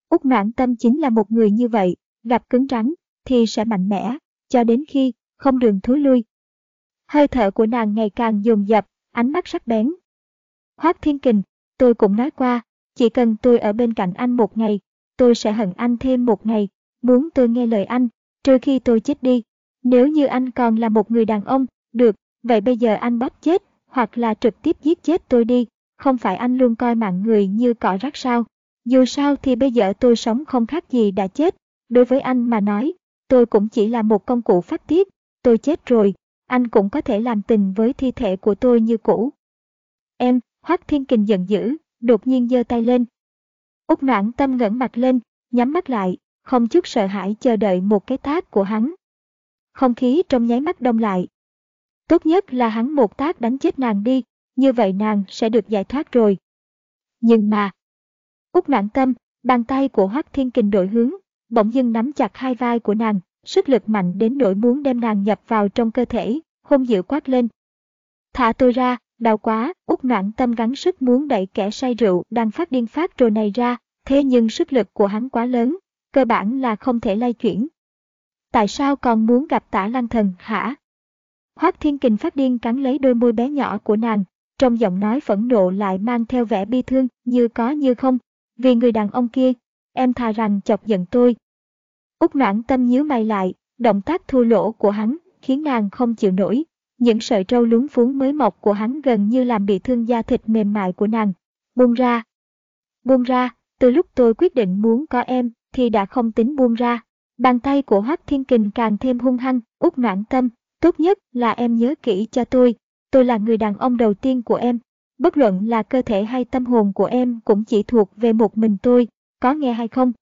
Út noạn tâm chính là một người như vậy, gặp cứng rắn, thì sẽ mạnh mẽ, cho đến khi không đường thối lui. Hơi thở của nàng ngày càng dồn dập, ánh mắt sắc bén. Hoác Thiên Kình, tôi cũng nói qua, chỉ cần tôi ở bên cạnh anh một ngày, tôi sẽ hận anh thêm một ngày, muốn tôi nghe lời anh, trừ khi tôi chết đi. Nếu như anh còn là một người đàn ông, được, vậy bây giờ anh bắt chết, hoặc là trực tiếp giết chết tôi đi, không phải anh luôn coi mạng người như cỏ rác sao. Dù sao thì bây giờ tôi sống không khác gì đã chết, đối với anh mà nói, tôi cũng chỉ là một công cụ phát tiết, tôi chết rồi, anh cũng có thể làm tình với thi thể của tôi như cũ. Em, Hoắc Thiên Kình giận dữ, đột nhiên giơ tay lên. Úc noãn tâm ngẩng mặt lên, nhắm mắt lại, không chút sợ hãi chờ đợi một cái tác của hắn. Không khí trong nháy mắt đông lại. Tốt nhất là hắn một tác đánh chết nàng đi, như vậy nàng sẽ được giải thoát rồi. Nhưng mà... Úc noãn tâm, bàn tay của Hoắc Thiên Kình đổi hướng, bỗng dưng nắm chặt hai vai của nàng, sức lực mạnh đến nỗi muốn đem nàng nhập vào trong cơ thể, hôn dữ quát lên. Thả tôi ra, đau quá, út noãn tâm gắng sức muốn đẩy kẻ say rượu đang phát điên phát rồi này ra, thế nhưng sức lực của hắn quá lớn, cơ bản là không thể lay chuyển. Tại sao còn muốn gặp tả lăng thần hả? Hoác thiên kình phát điên cắn lấy đôi môi bé nhỏ của nàng, trong giọng nói phẫn nộ lại mang theo vẻ bi thương như có như không, vì người đàn ông kia, em thà rằng chọc giận tôi, Úc noãn tâm nhíu mày lại, động tác thua lỗ của hắn, khiến nàng không chịu nổi. Những sợi trâu lúng phúng mới mọc của hắn gần như làm bị thương da thịt mềm mại của nàng. Buông ra. Buông ra, từ lúc tôi quyết định muốn có em, thì đã không tính buông ra. Bàn tay của Hoắc Thiên Kình càng thêm hung hăng, út noãn tâm, tốt nhất là em nhớ kỹ cho tôi, tôi là người đàn ông đầu tiên của em. Bất luận là cơ thể hay tâm hồn của em cũng chỉ thuộc về một mình tôi, có nghe hay không?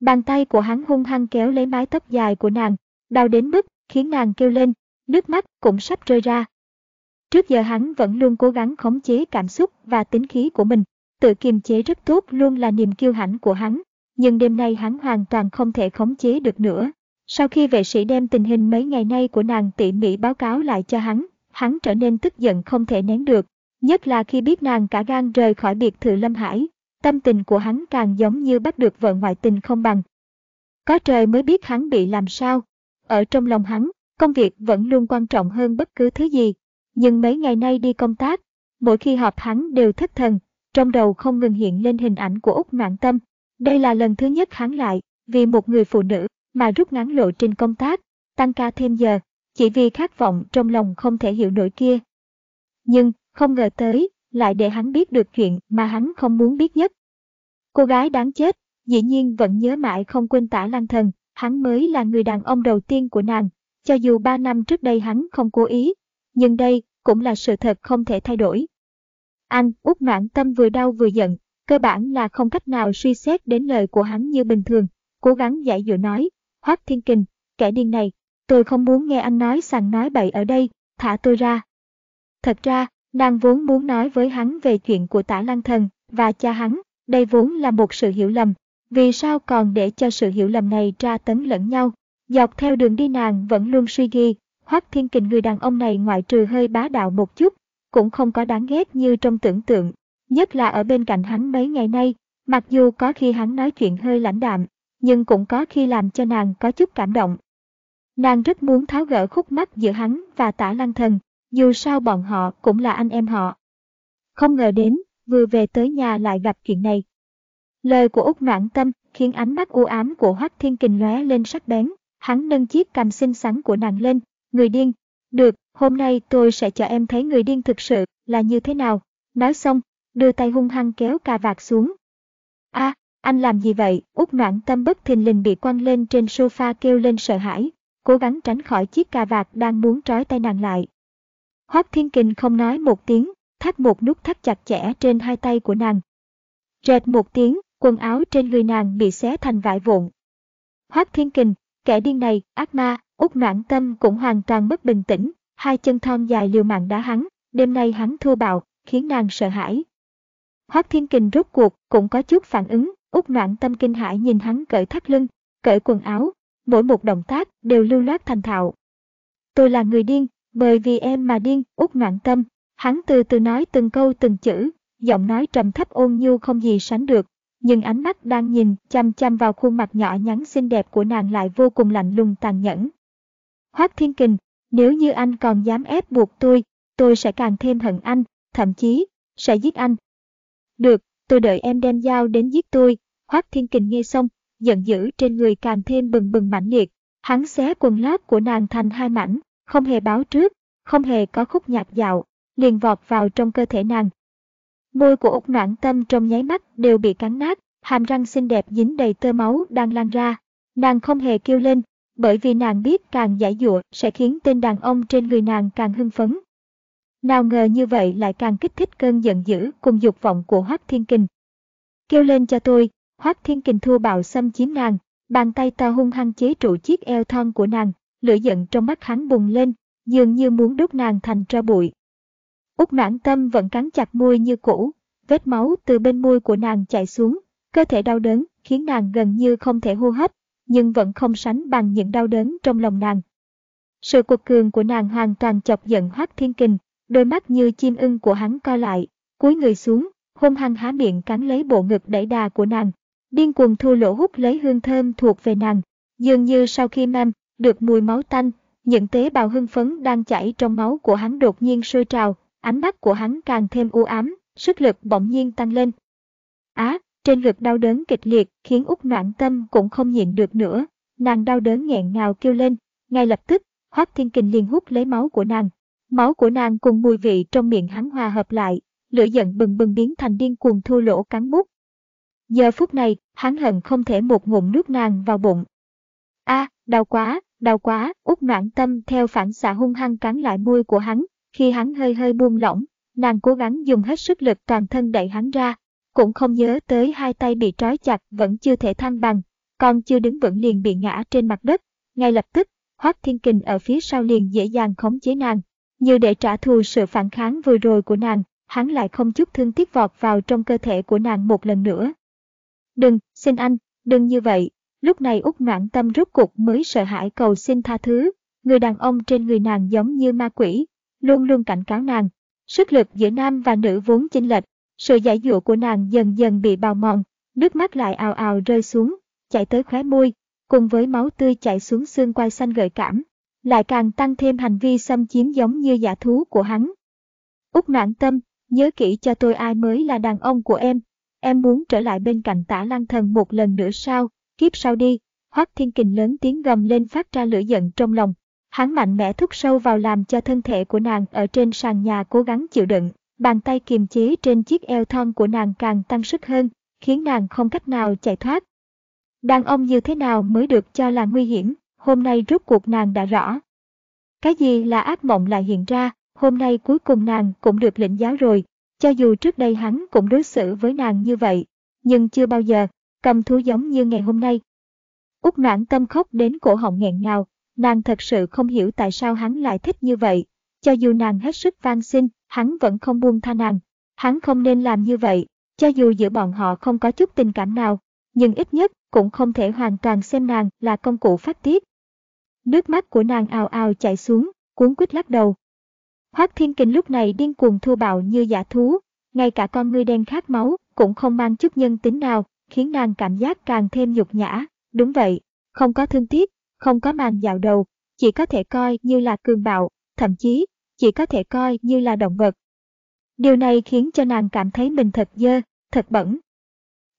Bàn tay của hắn hung hăng kéo lấy mái tóc dài của nàng, đau đến mức khiến nàng kêu lên, nước mắt cũng sắp rơi ra. Trước giờ hắn vẫn luôn cố gắng khống chế cảm xúc và tính khí của mình, tự kiềm chế rất tốt luôn là niềm kiêu hãnh của hắn, nhưng đêm nay hắn hoàn toàn không thể khống chế được nữa. Sau khi vệ sĩ đem tình hình mấy ngày nay của nàng tỉ mỉ báo cáo lại cho hắn, hắn trở nên tức giận không thể nén được, nhất là khi biết nàng cả gan rời khỏi biệt thự Lâm Hải, tâm tình của hắn càng giống như bắt được vợ ngoại tình không bằng. Có trời mới biết hắn bị làm sao. Ở trong lòng hắn, công việc vẫn luôn quan trọng hơn bất cứ thứ gì. Nhưng mấy ngày nay đi công tác, mỗi khi họp hắn đều thất thần, trong đầu không ngừng hiện lên hình ảnh của Úc Noãn Tâm. Đây là lần thứ nhất hắn lại, vì một người phụ nữ mà rút ngắn lộ trình công tác, tăng ca thêm giờ, chỉ vì khát vọng trong lòng không thể hiểu nổi kia. Nhưng, không ngờ tới, lại để hắn biết được chuyện mà hắn không muốn biết nhất. Cô gái đáng chết, dĩ nhiên vẫn nhớ mãi không quên tả lăng thần, hắn mới là người đàn ông đầu tiên của nàng, cho dù ba năm trước đây hắn không cố ý, nhưng đây cũng là sự thật không thể thay đổi. Anh, út noãn tâm vừa đau vừa giận, cơ bản là không cách nào suy xét đến lời của hắn như bình thường, cố gắng giải dụ nói, Hoác Thiên Kình, kẻ điên này, tôi không muốn nghe anh nói sằng nói bậy ở đây, thả tôi ra. Thật ra, Nàng vốn muốn nói với hắn về chuyện của tả lăng thần và cha hắn, đây vốn là một sự hiểu lầm. Vì sao còn để cho sự hiểu lầm này tra tấn lẫn nhau? Dọc theo đường đi nàng vẫn luôn suy ghi, Hoắc Thiên Kình người đàn ông này ngoại trừ hơi bá đạo một chút, cũng không có đáng ghét như trong tưởng tượng. Nhất là ở bên cạnh hắn mấy ngày nay, mặc dù có khi hắn nói chuyện hơi lãnh đạm, nhưng cũng có khi làm cho nàng có chút cảm động. Nàng rất muốn tháo gỡ khúc mắc giữa hắn và tả lăng thần, dù sao bọn họ cũng là anh em họ. Không ngờ đến, vừa về tới nhà lại gặp chuyện này. Lời của Úc Noãn Tâm khiến ánh mắt u ám của Hoắc Thiên Kình lóe lên sắc bén, hắn nâng chiếc cằm xinh xắn của nàng lên, người điên, được, hôm nay tôi sẽ cho em thấy người điên thực sự là như thế nào. Nói xong, đưa tay hung hăng kéo cà vạt xuống. a anh làm gì vậy? Út noạn tâm bất thình lình bị quăng lên trên sofa kêu lên sợ hãi, cố gắng tránh khỏi chiếc cà vạt đang muốn trói tay nàng lại. Hoác Thiên Kình không nói một tiếng, thắt một nút thắt chặt chẽ trên hai tay của nàng. Rệt một tiếng, quần áo trên người nàng bị xé thành vải vụn. Hoác Thiên Kình, kẻ điên này, ác ma, út noãn tâm cũng hoàn toàn mất bình tĩnh, hai chân thon dài liều mạng đá hắn, đêm nay hắn thua bạo, khiến nàng sợ hãi. Hoác Thiên Kình rốt cuộc cũng có chút phản ứng, út noạn tâm kinh hãi nhìn hắn cởi thắt lưng, cởi quần áo, mỗi một động tác đều lưu loát thành thạo. Tôi là người điên, bởi vì em mà điên, út noạn tâm. Hắn từ từ nói từng câu từng chữ, giọng nói trầm thấp ôn nhu không gì sánh được. Nhưng ánh mắt đang nhìn chăm chăm vào khuôn mặt nhỏ nhắn xinh đẹp của nàng lại vô cùng lạnh lùng tàn nhẫn. Hoác Thiên Kình, nếu như anh còn dám ép buộc tôi, tôi sẽ càng thêm hận anh, thậm chí, sẽ giết anh. Được, tôi đợi em đem dao đến giết tôi. Hoác Thiên Kình nghe xong, giận dữ trên người càng thêm bừng bừng mãnh liệt. Hắn xé quần lót của nàng thành hai mảnh, không hề báo trước, không hề có khúc nhạc dạo, liền vọt vào trong cơ thể nàng. Môi của Úc Noãn Tâm trong nháy mắt đều bị cắn nát, hàm răng xinh đẹp dính đầy tơ máu đang lan ra. Nàng không hề kêu lên, bởi vì nàng biết càng giải dụa sẽ khiến tên đàn ông trên người nàng càng hưng phấn. Nào ngờ như vậy lại càng kích thích cơn giận dữ cùng dục vọng của Hoác Thiên Kình. Kêu lên cho tôi, Hoác Thiên Kình thua bạo xâm chiếm nàng, bàn tay to hung hăng chế trụ chiếc eo thon của nàng, lửa giận trong mắt hắn bùng lên, dường như muốn đốt nàng thành tro bụi. Úc noãn tâm vẫn cắn chặt môi như cũ, vết máu từ bên môi của nàng chảy xuống, cơ thể đau đớn khiến nàng gần như không thể hô hấp, nhưng vẫn không sánh bằng những đau đớn trong lòng nàng. Sự cuộc cường của nàng hoàn toàn chọc giận Hoác Thiên Kình, đôi mắt như chim ưng của hắn co lại, cúi người xuống, hôn hăng há miệng cắn lấy bộ ngực đẩy đà của nàng, điên cuồng thu lỗ hút lấy hương thơm thuộc về nàng, dường như sau khi mang được mùi máu tanh, những tế bào hưng phấn đang chảy trong máu của hắn đột nhiên sôi trào, ánh mắt của hắn càng thêm u ám, sức lực bỗng nhiên tăng lên. Á, trên ngực đau đớn kịch liệt khiến út noạn tâm cũng không nhịn được nữa, nàng đau đớn nghẹn ngào kêu lên, ngay lập tức, Hoác Thiên Kình liền hút lấy máu của nàng. Máu của nàng cùng mùi vị trong miệng hắn hòa hợp lại, lửa giận bừng bừng biến thành điên cuồng thua lỗ cắn mút. Giờ phút này, hắn hận không thể một ngụm nước nàng vào bụng. A, đau quá, đau quá, út noãn tâm theo phản xạ hung hăng cắn lại môi của hắn, khi hắn hơi hơi buông lỏng, nàng cố gắng dùng hết sức lực toàn thân đẩy hắn ra, cũng không nhớ tới hai tay bị trói chặt vẫn chưa thể thăng bằng, còn chưa đứng vững liền bị ngã trên mặt đất, ngay lập tức, Hoác Thiên Kình ở phía sau liền dễ dàng khống chế nàng, như để trả thù sự phản kháng vừa rồi của nàng, hắn lại không chút thương tiếc vọt vào trong cơ thể của nàng một lần nữa. Đừng, xin anh, đừng như vậy, Lúc này út noãn tâm rốt cục mới sợ hãi cầu xin tha thứ, người đàn ông trên người nàng giống như ma quỷ, luôn luôn cảnh cáo nàng. Sức lực giữa nam và nữ vốn chênh lệch, sự giải dụa của nàng dần dần bị bào mòn, nước mắt lại ào ào rơi xuống, chảy tới khóe môi, cùng với máu tươi chảy xuống xương quai xanh gợi cảm, lại càng tăng thêm hành vi xâm chiếm giống như giả thú của hắn. Út nạn tâm, nhớ kỹ cho tôi ai mới là đàn ông của em, em muốn trở lại bên cạnh tả lăng thần một lần nữa sao? Kiếp sau đi, Hoác Thiên Kình lớn tiếng gầm lên phát ra lửa giận trong lòng. Hắn mạnh mẽ thúc sâu vào làm cho thân thể của nàng ở trên sàn nhà cố gắng chịu đựng, bàn tay kiềm chế trên chiếc eo thon của nàng càng tăng sức hơn, khiến nàng không cách nào chạy thoát. Đàn ông như thế nào mới được cho là nguy hiểm, hôm nay rốt cuộc nàng đã rõ. Cái gì là ác mộng lại hiện ra, hôm nay cuối cùng nàng cũng được lĩnh giáo rồi, cho dù trước đây hắn cũng đối xử với nàng như vậy, nhưng chưa bao giờ cầm thú giống như ngày hôm nay. Úc noãn tâm khóc đến cổ họng nghẹn ngào, nàng thật sự không hiểu tại sao hắn lại thích như vậy. Cho dù nàng hết sức van xin, hắn vẫn không buông tha nàng. Hắn không nên làm như vậy, cho dù giữa bọn họ không có chút tình cảm nào, nhưng ít nhất cũng không thể hoàn toàn xem nàng là công cụ phát tiết. Nước mắt của nàng ào ào chảy xuống, cuốn quýt lắc đầu. Hoác Thiên Kình lúc này điên cuồng thô bạo như giả thú, ngay cả con ngươi đen khát máu cũng không mang chút nhân tính nào, khiến nàng cảm giác càng thêm nhục nhã. Đúng vậy, không có thương tiếc, không có màn dạo đầu, chỉ có thể coi như là cường bạo, thậm chí chỉ có thể coi như là động vật. Điều này khiến cho nàng cảm thấy mình thật dơ, thật bẩn.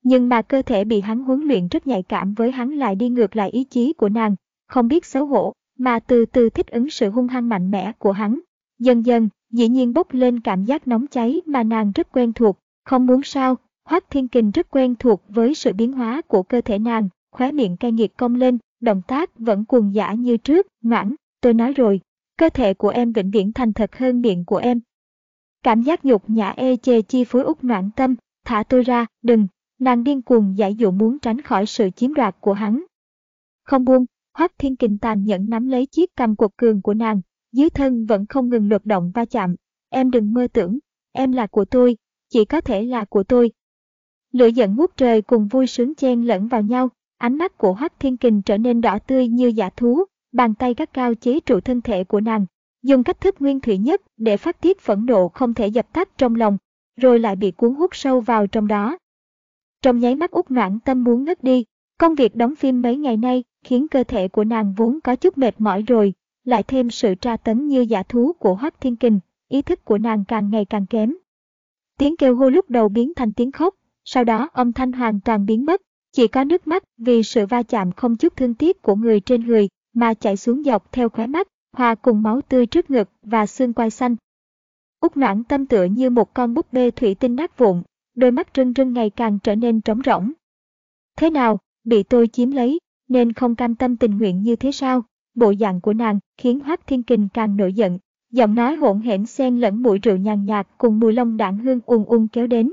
Nhưng mà cơ thể bị hắn huấn luyện rất nhạy cảm với hắn lại đi ngược lại ý chí của nàng, không biết xấu hổ, mà từ từ thích ứng sự hung hăng mạnh mẽ của hắn. Dần dần, dĩ nhiên bốc lên cảm giác nóng cháy mà nàng rất quen thuộc, Không muốn sao, Hoác Thiên Kình rất quen thuộc với sự biến hóa của cơ thể nàng, khóe miệng cay nghiệt cong lên, động tác vẫn cuồng dã như trước, ngoãn, tôi nói rồi, cơ thể của em vĩnh viễn thành thật hơn miệng của em. Cảm giác nhục nhã e ê chê chi phối út noãn tâm, thả tôi ra, đừng, nàng điên cuồng giải dụ muốn tránh khỏi sự chiếm đoạt của hắn. Không buông, Hoắc Thiên Kình tàn nhẫn nắm lấy chiếc cầm cuộc cường của nàng, dưới thân vẫn không ngừng luật động va chạm. Em đừng mơ tưởng, em là của tôi, chỉ có thể là của tôi. Lửa giận ngút trời cùng vui sướng chen lẫn vào nhau, ánh mắt của Hoắc Thiên Kình trở nên đỏ tươi như giả thú, bàn tay các cao chế trụ thân thể của nàng, dùng cách thức nguyên thủy nhất để phát tiết phẫn nộ không thể dập tắt trong lòng, rồi lại bị cuốn hút sâu vào trong đó. Trong nháy mắt út noãn tâm muốn ngất đi, công việc đóng phim mấy ngày nay khiến cơ thể của nàng vốn có chút mệt mỏi rồi, lại thêm sự tra tấn như giả thú của Hoắc Thiên Kình, ý thức của nàng càng ngày càng kém. Tiếng kêu hô lúc đầu biến thành tiếng khóc, sau đó âm thanh hoàn toàn biến mất, chỉ có nước mắt vì sự va chạm không chút thương tiếc của người trên người mà chảy xuống dọc theo khóe mắt, hòa cùng máu tươi trước ngực và xương quai xanh. Úc noãn tâm tựa như một con búp bê thủy tinh nát vụn, đôi mắt rưng rưng ngày càng trở nên trống rỗng. Thế nào, bị tôi chiếm lấy, nên không cam tâm tình nguyện như thế sao? Bộ dạng của nàng khiến Hoác Thiên Kình càng nổi giận, giọng nói hỗn hển xen lẫn mùi rượu nhàn nhạt cùng mùi lông đảng hương ùn ùn kéo đến.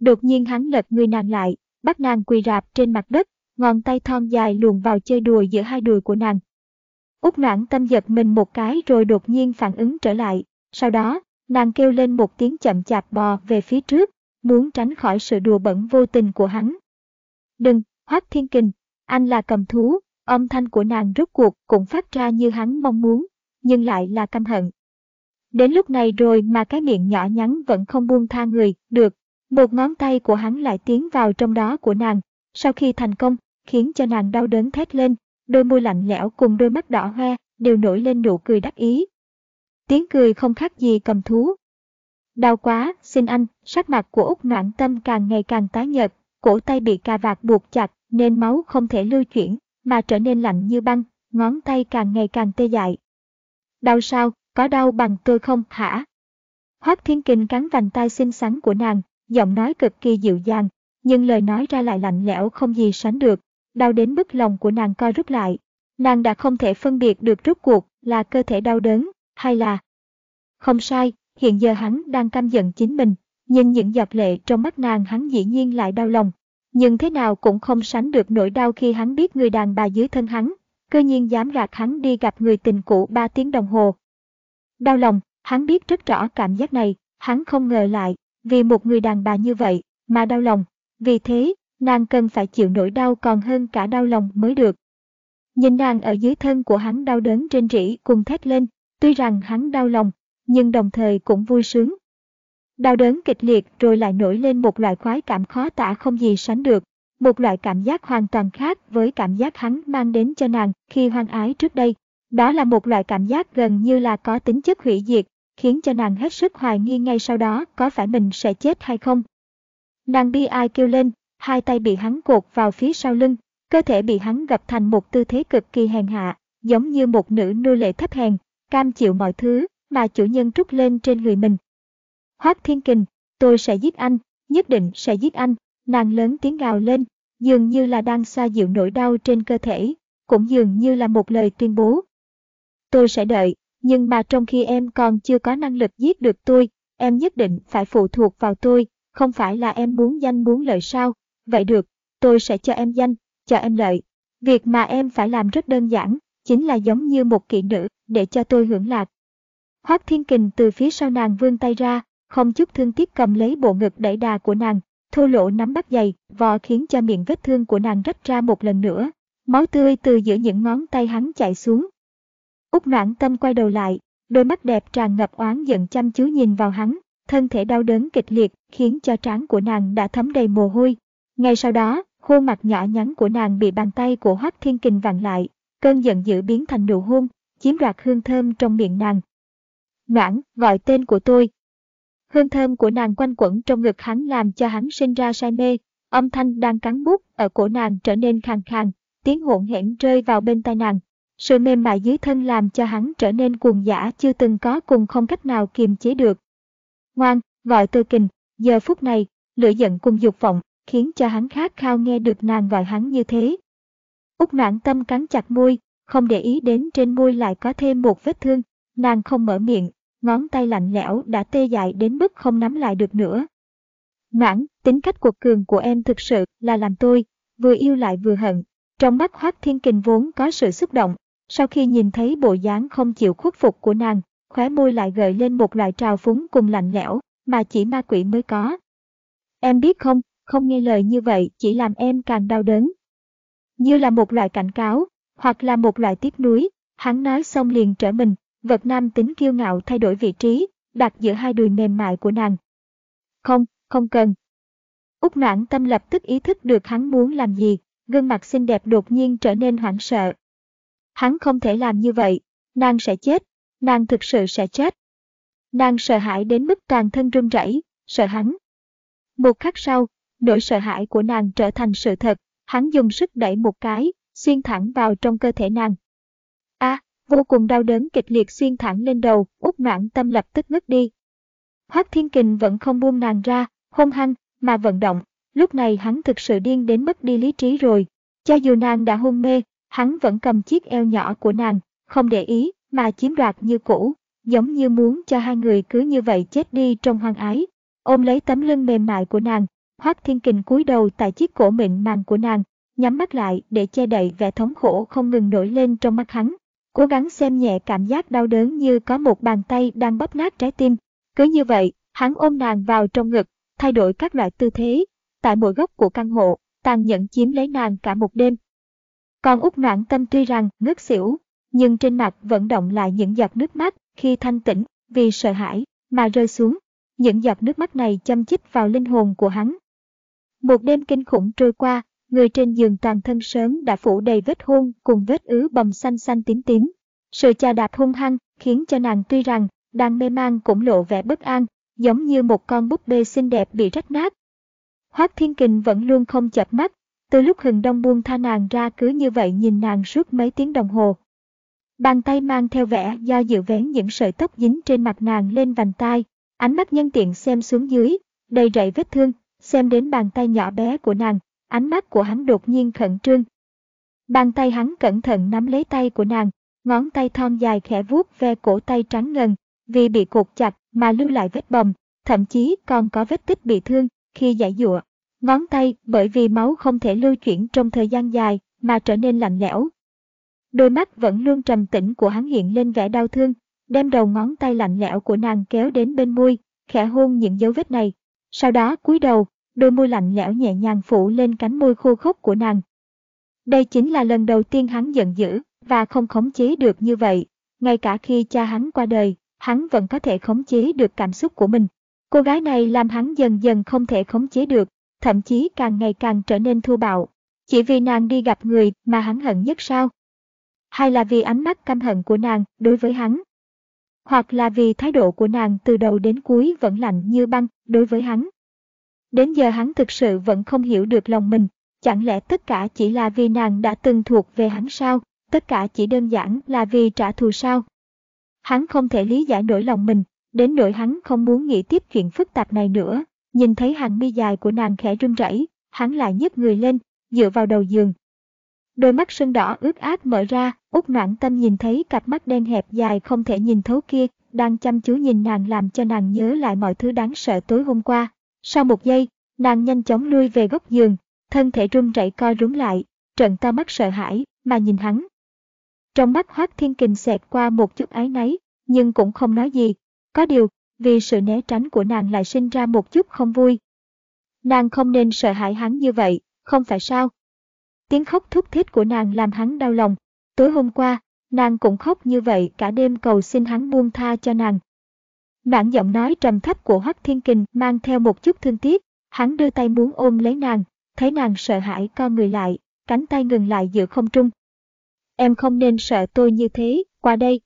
Đột nhiên hắn lật người nàng lại, bắt nàng quỳ rạp trên mặt đất, ngón tay thon dài luồn vào chơi đùa giữa hai đùi của nàng. Úc noãn tâm giật mình một cái rồi đột nhiên phản ứng trở lại, sau đó, nàng kêu lên một tiếng chậm chạp bò về phía trước, muốn tránh khỏi sự đùa bẩn vô tình của hắn. Đừng, Hoác Thiên Kình, anh là cầm thú, âm thanh của nàng rốt cuộc cũng phát ra như hắn mong muốn, nhưng lại là căm hận. Đến lúc này rồi mà cái miệng nhỏ nhắn vẫn không buông tha người, được, một ngón tay của hắn lại tiến vào trong đó của nàng, sau khi thành công, khiến cho nàng đau đớn thét lên, đôi môi lạnh lẽo cùng đôi mắt đỏ hoe, đều nổi lên nụ cười đắc ý. Tiếng cười không khác gì cầm thú. Đau quá, xin anh, sắc mặt của Úc Noãn Tâm càng ngày càng tái nhợt, cổ tay bị cà vạt buộc chặt nên máu không thể lưu chuyển, mà trở nên lạnh như băng, ngón tay càng ngày càng tê dại. Đau sao, có đau bằng tôi không hả? Hoác Thiên Kình cắn vành tay xinh xắn của nàng, giọng nói cực kỳ dịu dàng, nhưng lời nói ra lại lạnh lẽo không gì sánh được, đau đến mức lòng của nàng co rút lại. Nàng đã không thể phân biệt được rốt cuộc là cơ thể đau đớn, hay là... Không sai, hiện giờ hắn đang căm giận chính mình, nhưng những giọt lệ trong mắt nàng hắn dĩ nhiên lại đau lòng. Nhưng thế nào cũng không sánh được nỗi đau khi hắn biết người đàn bà dưới thân hắn, cơ nhiên dám gạt hắn đi gặp người tình cũ ba tiếng đồng hồ. Đau lòng, hắn biết rất rõ cảm giác này, hắn không ngờ lại, vì một người đàn bà như vậy, mà đau lòng. Vì thế, nàng cần phải chịu nỗi đau còn hơn cả đau lòng mới được. Nhìn nàng ở dưới thân của hắn đau đớn trên rỉ cùng thét lên, tuy rằng hắn đau lòng, nhưng đồng thời cũng vui sướng. Đau đớn kịch liệt rồi lại nổi lên một loại khoái cảm khó tả không gì sánh được, một loại cảm giác hoàn toàn khác với cảm giác hắn mang đến cho nàng khi hoang ái trước đây. Đó là một loại cảm giác gần như là có tính chất hủy diệt, khiến cho nàng hết sức hoài nghi ngay sau đó có phải mình sẽ chết hay không. Nàng bi ai kêu lên, hai tay bị hắn cột vào phía sau lưng, cơ thể bị hắn gập thành một tư thế cực kỳ hèn hạ, giống như một nữ nô lệ thấp hèn, cam chịu mọi thứ mà chủ nhân trút lên trên người mình. Hoác Thiên Kình, tôi sẽ giết anh, nhất định sẽ giết anh, nàng lớn tiếng gào lên, dường như là đang xoa dịu nỗi đau trên cơ thể, cũng dường như là một lời tuyên bố. Tôi sẽ đợi, nhưng mà trong khi em còn chưa có năng lực giết được tôi, em nhất định phải phụ thuộc vào tôi, không phải là em muốn danh muốn lợi sao, vậy được, tôi sẽ cho em danh, cho em lợi. Việc mà em phải làm rất đơn giản, chính là giống như một kỵ nữ, để cho tôi hưởng lạc. Hoác Thiên Kình từ phía sau nàng vươn tay ra, không chút thương tiếc cầm lấy bộ ngực đẩy đà của nàng, thô lỗ nắm bắt giày, vò khiến cho miệng vết thương của nàng rách ra một lần nữa. Máu tươi từ giữa những ngón tay hắn chảy xuống. Úc noãn tâm quay đầu lại, đôi mắt đẹp tràn ngập oán giận chăm chú nhìn vào hắn, thân thể đau đớn kịch liệt khiến cho trán của nàng đã thấm đầy mồ hôi. Ngay sau đó, khuôn mặt nhỏ nhắn của nàng bị bàn tay của Hoác Thiên Kình vặn lại, cơn giận dữ biến thành nụ hôn, chiếm đoạt hương thơm trong miệng nàng. Noãn, gọi tên của tôi, Hương thơm của nàng quanh quẩn trong ngực hắn làm cho hắn sinh ra say mê, âm thanh đang cắn bút ở cổ nàng trở nên khàn khàn, tiếng hỗn hển rơi vào bên tai nàng. Sự mềm mại dưới thân làm cho hắn trở nên cuồng dã chưa từng có cùng không cách nào kiềm chế được. Ngoan, gọi tư kình, Giờ phút này, lửa giận cùng dục vọng, khiến cho hắn khát khao nghe được nàng gọi hắn như thế. Úc noãn tâm cắn chặt môi, không để ý đến trên môi lại có thêm một vết thương, nàng không mở miệng, ngón tay lạnh lẽo đã tê dại đến mức không nắm lại được nữa. Noãn, tính cách cuộc cường của em thực sự là làm tôi, vừa yêu lại vừa hận. Trong mắt Hoác Thiên Kình vốn có sự xúc động, sau khi nhìn thấy bộ dáng không chịu khuất phục của nàng, khóe môi lại gợi lên một loại trào phúng cùng lạnh lẽo, mà chỉ ma quỷ mới có. Em biết không, không nghe lời như vậy chỉ làm em càng đau đớn. Như là một loại cảnh cáo, hoặc là một loại tiếc nuối, hắn nói xong liền trở mình, vật nam tính kiêu ngạo thay đổi vị trí, đặt giữa hai đùi mềm mại của nàng. Không, không cần. Úc noãn tâm lập tức ý thức được hắn muốn làm gì, gương mặt xinh đẹp đột nhiên trở nên hoảng sợ. Hắn không thể làm như vậy, nàng sẽ chết, nàng thực sự sẽ chết. Nàng sợ hãi đến mức toàn thân run rẩy, sợ hắn. Một khắc sau, nỗi sợ hãi của nàng trở thành sự thật, hắn dùng sức đẩy một cái, xuyên thẳng vào trong cơ thể nàng. Vô cùng đau đớn kịch liệt xuyên thẳng lên đầu, út noãn tâm lập tức ngất đi. Hoác Thiên Kình vẫn không buông nàng ra, hôn hăng, mà vận động. Lúc này hắn thực sự điên đến mất đi lý trí rồi. Cho dù nàng đã hôn mê, hắn vẫn cầm chiếc eo nhỏ của nàng, không để ý, mà chiếm đoạt như cũ, giống như muốn cho hai người cứ như vậy chết đi trong hoang ái. Ôm lấy tấm lưng mềm mại của nàng, Hoác Thiên Kình cúi đầu tại chiếc cổ mịn màng của nàng, nhắm mắt lại để che đậy vẻ thống khổ không ngừng nổi lên trong mắt hắn. Cố gắng xem nhẹ cảm giác đau đớn như có một bàn tay đang bóp nát trái tim. Cứ như vậy, hắn ôm nàng vào trong ngực, thay đổi các loại tư thế, tại mỗi góc của căn hộ, tàn nhẫn chiếm lấy nàng cả một đêm. Còn út noãn tâm tuy rằng ngất xỉu, nhưng trên mặt vẫn động lại những giọt nước mắt khi thanh tĩnh, vì sợ hãi, mà rơi xuống. Những giọt nước mắt này châm chích vào linh hồn của hắn. Một đêm kinh khủng trôi qua, người trên giường toàn thân sớm đã phủ đầy vết hôn cùng vết ứ bầm xanh xanh tím tím. Sự chà đạp hung hăng khiến cho nàng tuy rằng đang mê man cũng lộ vẻ bất an, giống như một con búp bê xinh đẹp bị rách nát. Hoác Thiên Kình vẫn luôn không chập mắt, từ lúc Hừng Đông buông tha nàng ra cứ như vậy nhìn nàng suốt mấy tiếng đồng hồ. Bàn tay mang theo vẻ do dự vén những sợi tóc dính trên mặt nàng lên vành tai, ánh mắt nhân tiện xem xuống dưới, đầy rẫy vết thương, xem đến bàn tay nhỏ bé của nàng, ánh mắt của hắn đột nhiên khẩn trương. Bàn tay hắn cẩn thận nắm lấy tay của nàng, ngón tay thon dài khẽ vuốt ve cổ tay trắng ngần, vì bị cột chặt mà lưu lại vết bầm, thậm chí còn có vết tích bị thương khi giải dụa. Ngón tay bởi vì máu không thể lưu chuyển trong thời gian dài mà trở nên lạnh lẽo. Đôi mắt vẫn luôn trầm tĩnh của hắn hiện lên vẻ đau thương, đem đầu ngón tay lạnh lẽo của nàng kéo đến bên môi, khẽ hôn những dấu vết này. Sau đó cúi đầu, đôi môi lạnh lẽo nhẹ nhàng phủ lên cánh môi khô khốc của nàng. Đây chính là lần đầu tiên hắn giận dữ và không khống chế được như vậy, ngay cả khi cha hắn qua đời, hắn vẫn có thể khống chế được cảm xúc của mình. Cô gái này làm hắn dần dần không thể khống chế được, thậm chí càng ngày càng trở nên thô bạo. Chỉ vì nàng đi gặp người mà hắn hận nhất sao? Hay là vì ánh mắt căm hận của nàng đối với hắn? Hoặc là vì thái độ của nàng từ đầu đến cuối vẫn lạnh như băng đối với hắn? Đến giờ hắn thực sự vẫn không hiểu được lòng mình, chẳng lẽ tất cả chỉ là vì nàng đã từng thuộc về hắn sao? Tất cả chỉ đơn giản là vì trả thù sao? Hắn không thể lý giải nổi lòng mình, đến nỗi hắn không muốn nghĩ tiếp chuyện phức tạp này nữa. Nhìn thấy hàng mi dài của nàng khẽ run rẩy, hắn lại nhấc người lên, dựa vào đầu giường. Đôi mắt sưng đỏ ướt át mở ra, út noãn tâm nhìn thấy cặp mắt đen hẹp dài không thể nhìn thấu kia, đang chăm chú nhìn nàng làm cho nàng nhớ lại mọi thứ đáng sợ tối hôm qua. Sau một giây, nàng nhanh chóng lui về góc giường, thân thể run rẩy co rúm lại, trận to mắt sợ hãi, mà nhìn hắn. Trong mắt Hoác Thiên Kình xẹt qua một chút ái náy, nhưng cũng không nói gì. Có điều, vì sự né tránh của nàng lại sinh ra một chút không vui. Nàng không nên sợ hãi hắn như vậy, không phải sao? Tiếng khóc thúc thích của nàng làm hắn đau lòng. Tối hôm qua, nàng cũng khóc như vậy cả đêm cầu xin hắn buông tha cho nàng. Nản giọng nói trầm thấp của Hoắc Thiên Kình mang theo một chút thương tiếc, hắn đưa tay muốn ôm lấy nàng, thấy nàng sợ hãi co người lại, cánh tay ngừng lại giữa không trung. Em không nên sợ tôi như thế, qua đây.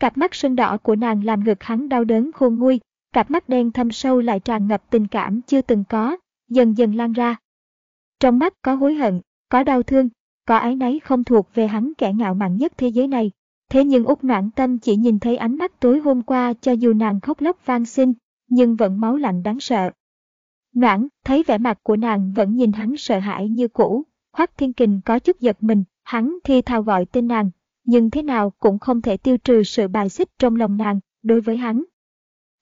Cặp mắt sưng đỏ của nàng làm ngực hắn đau đớn khôn nguôi, cặp mắt đen thâm sâu lại tràn ngập tình cảm chưa từng có, dần dần lan ra. Trong mắt có hối hận, có đau thương, có ái náy không thuộc về hắn kẻ ngạo mạn nhất thế giới này. Thế nhưng Úc Noãn Tâm chỉ nhìn thấy ánh mắt tối hôm qua cho dù nàng khóc lóc van xin, nhưng vẫn máu lạnh đáng sợ. Noãn thấy vẻ mặt của nàng vẫn nhìn hắn sợ hãi như cũ, Hoắc Thiên Kình có chút giật mình, hắn thi thào gọi tên nàng, nhưng thế nào cũng không thể tiêu trừ sự bài xích trong lòng nàng đối với hắn.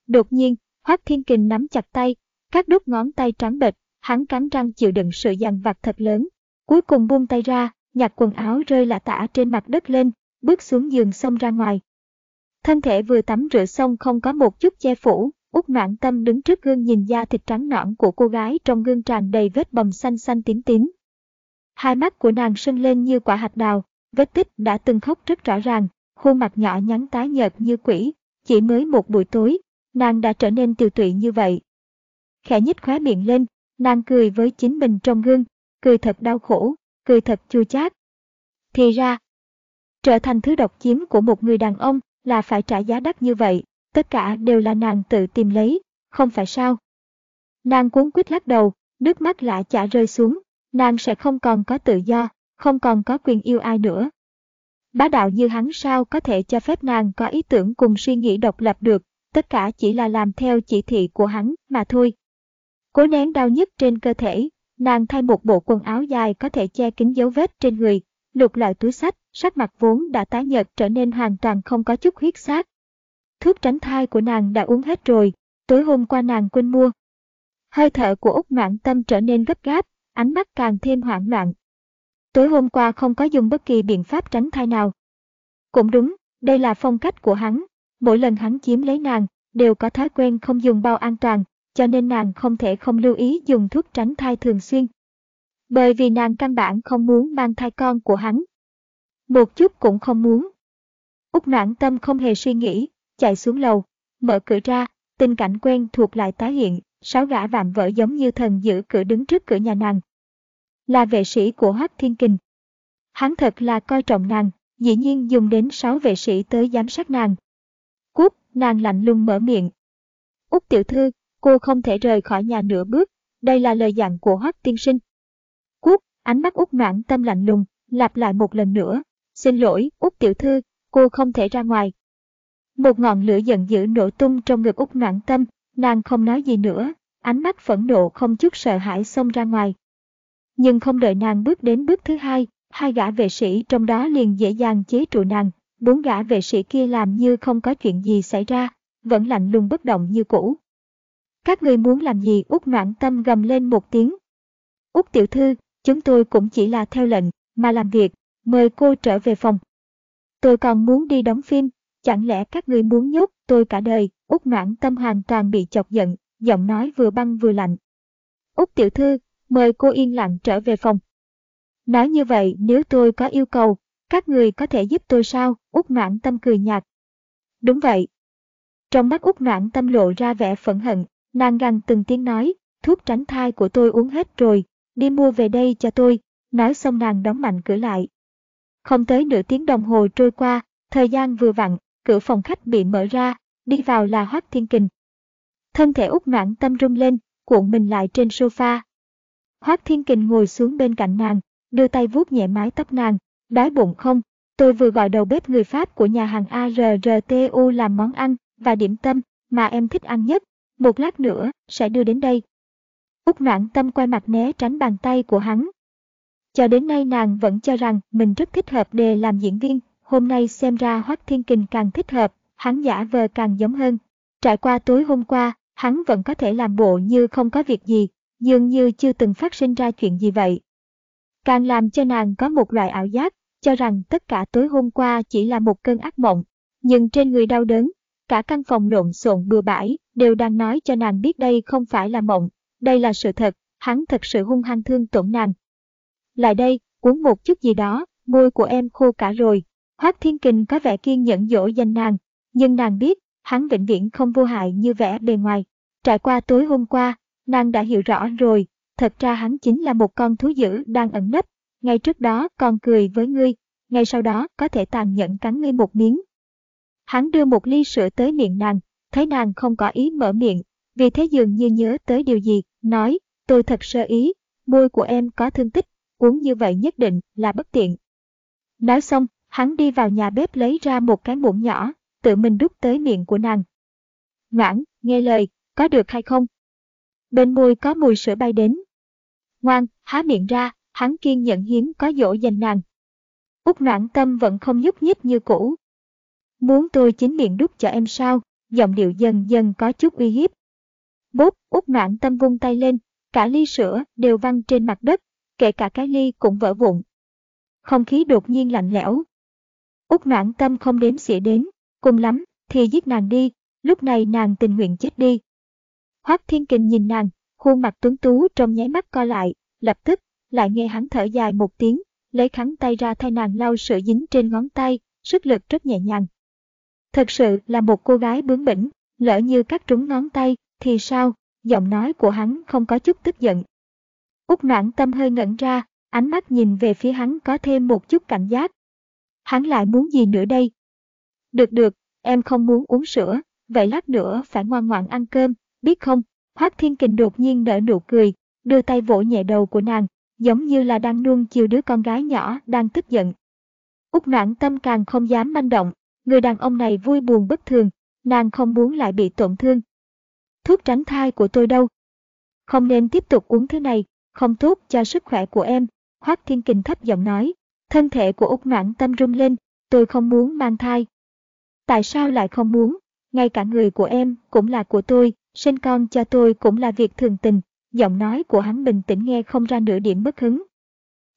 Đột nhiên, Hoắc Thiên Kình nắm chặt tay, các đốt ngón tay trắng bệch, hắn cắn răng chịu đựng sự dằn vặt thật lớn, cuối cùng buông tay ra, nhặt quần áo rơi lả tả trên mặt đất lên, bước xuống giường xông ra ngoài. Thân thể vừa tắm rửa xong không có một chút che phủ, Út noạn tâm đứng trước gương nhìn da thịt trắng nõn của cô gái trong gương tràn đầy vết bầm xanh xanh tím tím. Hai mắt của nàng sưng lên như quả hạch đào, vết tích đã từng khóc rất rõ ràng, khuôn mặt nhỏ nhắn tái nhợt như quỷ, chỉ mới một buổi tối, nàng đã trở nên tiều tụy như vậy. Khẽ nhích khóe miệng lên, nàng cười với chính mình trong gương, cười thật đau khổ, cười thật chua chát. Thì ra, trở thành thứ độc chiếm của một người đàn ông là phải trả giá đắt như vậy, tất cả đều là nàng tự tìm lấy, không phải sao. Nàng cuốn quýt lắc đầu, nước mắt lạ chả rơi xuống, nàng sẽ không còn có tự do, không còn có quyền yêu ai nữa. Bá đạo như hắn sao có thể cho phép nàng có ý tưởng cùng suy nghĩ độc lập được, tất cả chỉ là làm theo chỉ thị của hắn mà thôi. Cố nén đau nhức trên cơ thể, nàng thay một bộ quần áo dài có thể che kín dấu vết trên người, lục lại túi sách, sắc mặt vốn đã tái nhợt trở nên hoàn toàn không có chút huyết sắc. Thuốc tránh thai của nàng đã uống hết rồi, tối hôm qua nàng quên mua. Hơi thở của Úc Noãn Tâm trở nên gấp gáp, ánh mắt càng thêm hoảng loạn. Tối hôm qua không có dùng bất kỳ biện pháp tránh thai nào. Cũng đúng, đây là phong cách của hắn. Mỗi lần hắn chiếm lấy nàng, đều có thói quen không dùng bao an toàn, cho nên nàng không thể không lưu ý dùng thuốc tránh thai thường xuyên. Bởi vì nàng căn bản không muốn mang thai con của hắn. Một chút cũng không muốn. Úc noãn tâm không hề suy nghĩ, chạy xuống lầu, mở cửa ra, tình cảnh quen thuộc lại tái hiện, sáu gã vạm vỡ giống như thần giữ cửa đứng trước cửa nhà nàng. Là vệ sĩ của Hắc Thiên Kình. Hắn thật là coi trọng nàng, dĩ nhiên dùng đến sáu vệ sĩ tới giám sát nàng. Cút, nàng lạnh lùng mở miệng. Úc tiểu thư, cô không thể rời khỏi nhà nửa bước, đây là lời dặn của Hoắc tiên sinh. Ánh mắt út noãn tâm lạnh lùng, lặp lại một lần nữa. Xin lỗi, út tiểu thư, cô không thể ra ngoài. Một ngọn lửa giận dữ nổ tung trong ngực út noãn tâm, nàng không nói gì nữa, ánh mắt phẫn nộ không chút sợ hãi xông ra ngoài. Nhưng không đợi nàng bước đến bước thứ hai, hai gã vệ sĩ trong đó liền dễ dàng chế trụ nàng, bốn gã vệ sĩ kia làm như không có chuyện gì xảy ra, vẫn lạnh lùng bất động như cũ. Các người muốn làm gì út noãn tâm gầm lên một tiếng. Út tiểu thư, chúng tôi cũng chỉ là theo lệnh, mà làm việc, mời cô trở về phòng. Tôi còn muốn đi đóng phim, chẳng lẽ các người muốn nhốt tôi cả đời, Úc noãn tâm hoàn toàn bị chọc giận, giọng nói vừa băng vừa lạnh. Úc tiểu thư, mời cô yên lặng trở về phòng. Nói như vậy nếu tôi có yêu cầu, các người có thể giúp tôi sao? Úc noãn tâm cười nhạt. Đúng vậy. Trong mắt Úc noãn tâm lộ ra vẻ phẫn hận, nàng gằn từng tiếng nói, thuốc tránh thai của tôi uống hết rồi, đi mua về đây cho tôi, nói xong nàng đóng mạnh cửa lại. Không tới nửa tiếng đồng hồ trôi qua, thời gian vừa vặn, cửa phòng khách bị mở ra, đi vào là Hoác Thiên Kình. Thân thể út noãn tâm rung lên, cuộn mình lại trên sofa. Hoác Thiên Kình ngồi xuống bên cạnh nàng, đưa tay vuốt nhẹ mái tóc nàng, đói bụng không? Tôi vừa gọi đầu bếp người Pháp của nhà hàng ARRTU làm món ăn và điểm tâm mà em thích ăn nhất. Một lát nữa, sẽ đưa đến đây. Úc noãn tâm quay mặt né tránh bàn tay của hắn. Cho đến nay nàng vẫn cho rằng mình rất thích hợp để làm diễn viên, hôm nay xem ra Hoắc Thiên Kình càng thích hợp, hắn giả vờ càng giống hơn. Trải qua tối hôm qua, hắn vẫn có thể làm bộ như không có việc gì, dường như chưa từng phát sinh ra chuyện gì vậy. Càng làm cho nàng có một loại ảo giác, cho rằng tất cả tối hôm qua chỉ là một cơn ác mộng, nhưng trên người đau đớn, cả căn phòng lộn xộn bừa bãi đều đang nói cho nàng biết đây không phải là mộng, đây là sự thật, hắn thật sự hung hăng thương tổn nàng. Lại đây, uống một chút gì đó, môi của em khô cả rồi. Hoác Thiên Kình có vẻ kiên nhẫn dỗ dành nàng, nhưng nàng biết, hắn vĩnh viễn không vô hại như vẻ bề ngoài. Trải qua tối hôm qua, nàng đã hiểu rõ rồi, thật ra hắn chính là một con thú dữ đang ẩn nấp, ngay trước đó còn cười với ngươi, ngay sau đó có thể tàn nhẫn cắn ngươi một miếng. Hắn đưa một ly sữa tới miệng nàng, thấy nàng không có ý mở miệng, vì thế dường như nhớ tới điều gì, nói, tôi thật sơ ý, môi của em có thương tích, uống như vậy nhất định là bất tiện. Nói xong, hắn đi vào nhà bếp lấy ra một cái muỗng nhỏ, tự mình đút tới miệng của nàng. Ngoãn, nghe lời, có được hay không? bên môi có mùi sữa bay đến. Ngoan, há miệng ra, hắn kiên nhẫn hiếm có dỗ dành nàng. út noãn tâm vẫn không nhúc nhích như cũ. Muốn tôi chính miệng đút cho em sao, giọng điệu dần dần có chút uy hiếp. Bốp, út noạn tâm vung tay lên, cả ly sữa đều văng trên mặt đất, kể cả cái ly cũng vỡ vụn. Không khí đột nhiên lạnh lẽo. Út noạn tâm không đếm xỉa đến, cùng lắm, thì giết nàng đi, lúc này nàng tình nguyện chết đi. Hoác Thiên Kình nhìn nàng, khuôn mặt tuấn tú trong nháy mắt co lại, lập tức, lại nghe hắn thở dài một tiếng, lấy khăn tay ra thay nàng lau sữa dính trên ngón tay, sức lực rất nhẹ nhàng. Thật sự là một cô gái bướng bỉnh, lỡ như cắt trúng ngón tay, thì sao? Giọng nói của hắn không có chút tức giận. Úc noãn tâm hơi ngẩn ra, ánh mắt nhìn về phía hắn có thêm một chút cảnh giác. Hắn lại muốn gì nữa đây? Được được, em không muốn uống sữa, vậy lát nữa phải ngoan ngoãn ăn cơm, biết không? Hoác Thiên Kình đột nhiên nở nụ cười, đưa tay vỗ nhẹ đầu của nàng, giống như là đang nuông chiều đứa con gái nhỏ đang tức giận. Úc noãn tâm càng không dám manh động, người đàn ông này vui buồn bất thường, nàng không muốn lại bị tổn thương. Thuốc tránh thai của tôi đâu? Không nên tiếp tục uống thứ này, không tốt cho sức khỏe của em, Hoác Thiên Kình thấp giọng nói. Thân thể của Úc noãn tâm rung lên, tôi không muốn mang thai. Tại sao lại không muốn? Ngay cả người của em cũng là của tôi, sinh con cho tôi cũng là việc thường tình, giọng nói của hắn bình tĩnh nghe không ra nửa điểm bất hứng.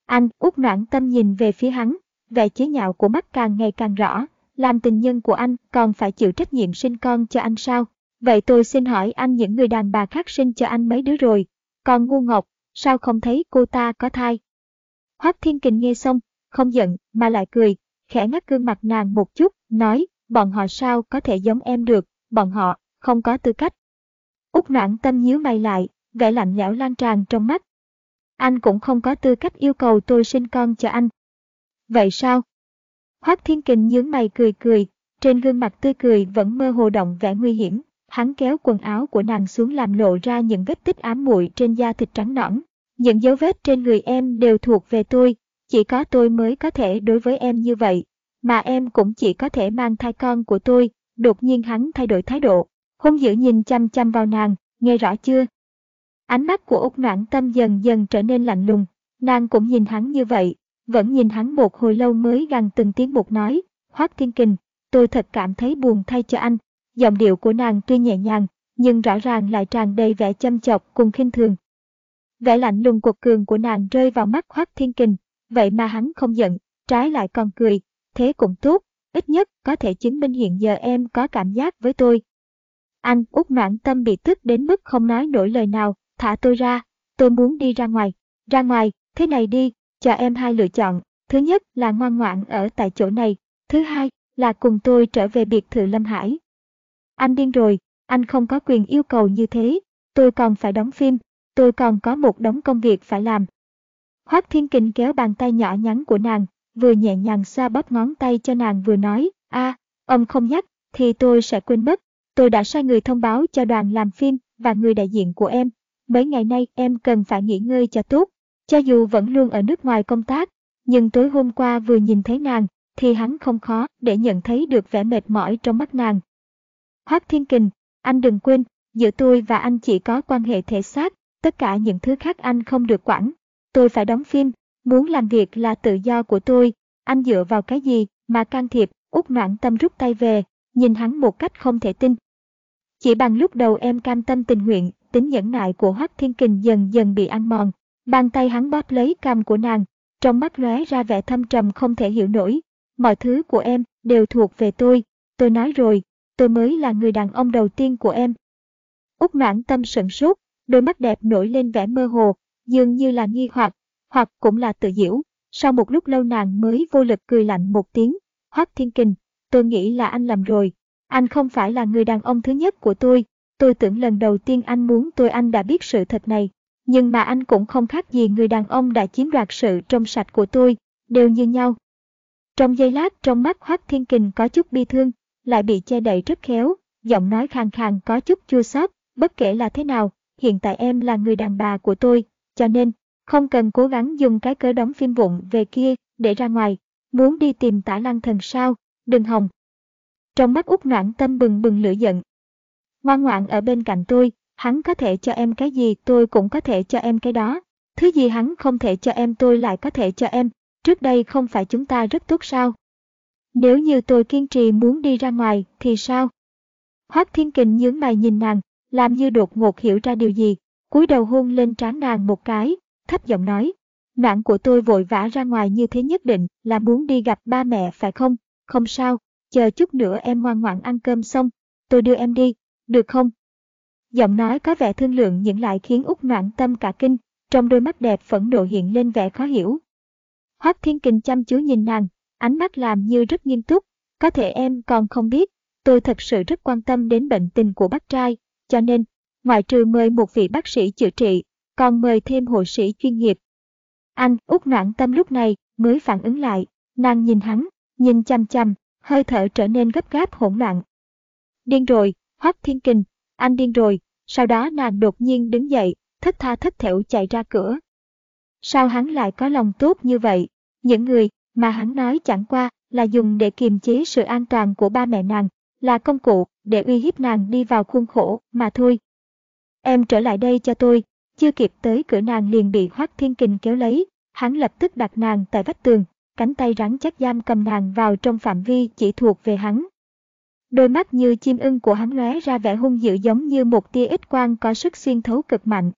Anh, út noãn tâm nhìn về phía hắn, vẻ chế nhạo của mắt càng ngày càng rõ, làm tình nhân của anh còn phải chịu trách nhiệm sinh con cho anh sao? Vậy tôi xin hỏi anh những người đàn bà khác sinh cho anh mấy đứa rồi, còn ngu ngọc, sao không thấy cô ta có thai? Hoác Thiên Kình nghe xong, không giận mà lại cười, khẽ ngắt gương mặt nàng một chút, nói, bọn họ sao có thể giống em được, bọn họ không có tư cách. Úc noãn tâm nhíu mày lại, vẻ lạnh lẽo lan tràn trong mắt. Anh cũng không có tư cách yêu cầu tôi sinh con cho anh. Vậy sao? Hoác Thiên Kình nhướng mày cười cười, trên gương mặt tươi cười vẫn mơ hồ động vẻ nguy hiểm. Hắn kéo quần áo của nàng xuống làm lộ ra những vết tích ám muội trên da thịt trắng nõn. Những dấu vết trên người em đều thuộc về tôi, chỉ có tôi mới có thể đối với em như vậy, mà em cũng chỉ có thể mang thai con của tôi. Đột nhiên hắn thay đổi thái độ, hung dữ nhìn chăm chăm vào nàng, nghe rõ chưa? Ánh mắt của Úc Noãn Tâm dần dần trở nên lạnh lùng, nàng cũng nhìn hắn như vậy, vẫn nhìn hắn một hồi lâu mới gằn từng tiếng một nói, Hoác Thiên Kình, tôi thật cảm thấy buồn thay cho anh. Giọng điệu của nàng tuy nhẹ nhàng, nhưng rõ ràng lại tràn đầy vẻ châm chọc cùng khinh thường. Vẻ lạnh lùng cuộc cường của nàng rơi vào mắt Hoác Thiên Kình, vậy mà hắn không giận, trái lại còn cười, thế cũng tốt, ít nhất có thể chứng minh hiện giờ em có cảm giác với tôi. Anh út mãn tâm bị tức đến mức không nói nổi lời nào, thả tôi ra, tôi muốn đi ra ngoài, ra ngoài, thế này đi, cho em hai lựa chọn, thứ nhất là ngoan ngoãn ở tại chỗ này, thứ hai là cùng tôi trở về biệt thự Lâm Hải. Anh điên rồi, anh không có quyền yêu cầu như thế, tôi còn phải đóng phim, tôi còn có một đống công việc phải làm. Hoác Thiên Kình kéo bàn tay nhỏ nhắn của nàng, vừa nhẹ nhàng xoa bóp ngón tay cho nàng vừa nói, a, ông không nhắc, thì tôi sẽ quên mất. Tôi đã sai người thông báo cho đoàn làm phim và người đại diện của em. Mấy ngày nay em cần phải nghỉ ngơi cho tốt. Cho dù vẫn luôn ở nước ngoài công tác, nhưng tối hôm qua vừa nhìn thấy nàng, thì hắn không khó để nhận thấy được vẻ mệt mỏi trong mắt nàng. Hoác Thiên Kình, anh đừng quên, giữa tôi và anh chỉ có quan hệ thể xác, tất cả những thứ khác anh không được quản. Tôi phải đóng phim, muốn làm việc là tự do của tôi, anh dựa vào cái gì mà can thiệp, út noãn tâm rút tay về, nhìn hắn một cách không thể tin. Chỉ bằng lúc đầu em cam tâm tình nguyện, tính nhẫn nại của Hoác Thiên Kình dần dần bị ăn mòn, bàn tay hắn bóp lấy cam của nàng, trong mắt lóe ra vẻ thâm trầm không thể hiểu nổi. Mọi thứ của em đều thuộc về tôi, tôi nói rồi, tôi mới là người đàn ông đầu tiên của em. Úc noãn tâm sửng sốt, đôi mắt đẹp nổi lên vẻ mơ hồ, dường như là nghi hoặc, hoặc cũng là tự diễu. Sau một lúc lâu nàng mới vô lực cười lạnh một tiếng, Hoác Thiên Kình, tôi nghĩ là anh lầm rồi. Anh không phải là người đàn ông thứ nhất của tôi, tôi tưởng lần đầu tiên anh muốn tôi anh đã biết sự thật này. Nhưng mà anh cũng không khác gì người đàn ông đã chiếm đoạt sự trong sạch của tôi, đều như nhau. Trong giây lát trong mắt Hoác Thiên Kình có chút bi thương, lại bị che đậy rất khéo, giọng nói khàn khàn có chút chua xót, bất kể là thế nào, hiện tại em là người đàn bà của tôi, cho nên, không cần cố gắng dùng cái cớ đóng phim vụng về kia để ra ngoài, muốn đi tìm tả lăng thần sao, đừng hòng. Trong mắt út noãn tâm bừng bừng lửa giận. Ngoan ngoãn ở bên cạnh tôi, hắn có thể cho em cái gì tôi cũng có thể cho em cái đó. Thứ gì hắn không thể cho em tôi lại có thể cho em, trước đây không phải chúng ta rất tốt sao? Nếu như tôi kiên trì muốn đi ra ngoài thì sao? Hoác Thiên Kình nhướng mày nhìn nàng, làm như đột ngột hiểu ra điều gì, cúi đầu hôn lên trán nàng một cái, thấp giọng nói. Mạng của tôi vội vã ra ngoài như thế nhất định là muốn đi gặp ba mẹ phải không? Không sao, chờ chút nữa em ngoan ngoãn ăn cơm xong, tôi đưa em đi, được không? Giọng nói có vẻ thương lượng những lại khiến Úc noãn tâm cả kinh, trong đôi mắt đẹp phẫn nộ hiện lên vẻ khó hiểu. Hoác Thiên Kình chăm chú nhìn nàng, ánh mắt làm như rất nghiêm túc, có thể em còn không biết, tôi thật sự rất quan tâm đến bệnh tình của bác trai, cho nên, ngoại trừ mời một vị bác sĩ chữa trị, còn mời thêm hộ sĩ chuyên nghiệp. Anh, út noãn tâm lúc này, mới phản ứng lại, nàng nhìn hắn, nhìn chăm chăm, hơi thở trở nên gấp gáp hỗn loạn. Điên rồi, Hoắc Thiên Kình, anh điên rồi, sau đó nàng đột nhiên đứng dậy, thất tha thất thểu chạy ra cửa. Sao hắn lại có lòng tốt như vậy? Những người mà hắn nói chẳng qua là dùng để kiềm chế sự an toàn của ba mẹ nàng, là công cụ để uy hiếp nàng đi vào khuôn khổ mà thôi. Em trở lại đây cho tôi, chưa kịp tới cửa nàng liền bị Hoắc Thiên Kình kéo lấy, hắn lập tức đặt nàng tại vách tường, cánh tay rắn chắc giam cầm nàng vào trong phạm vi chỉ thuộc về hắn. Đôi mắt như chim ưng của hắn lóe ra vẻ hung dữ giống như một tia ít quang có sức xuyên thấu cực mạnh.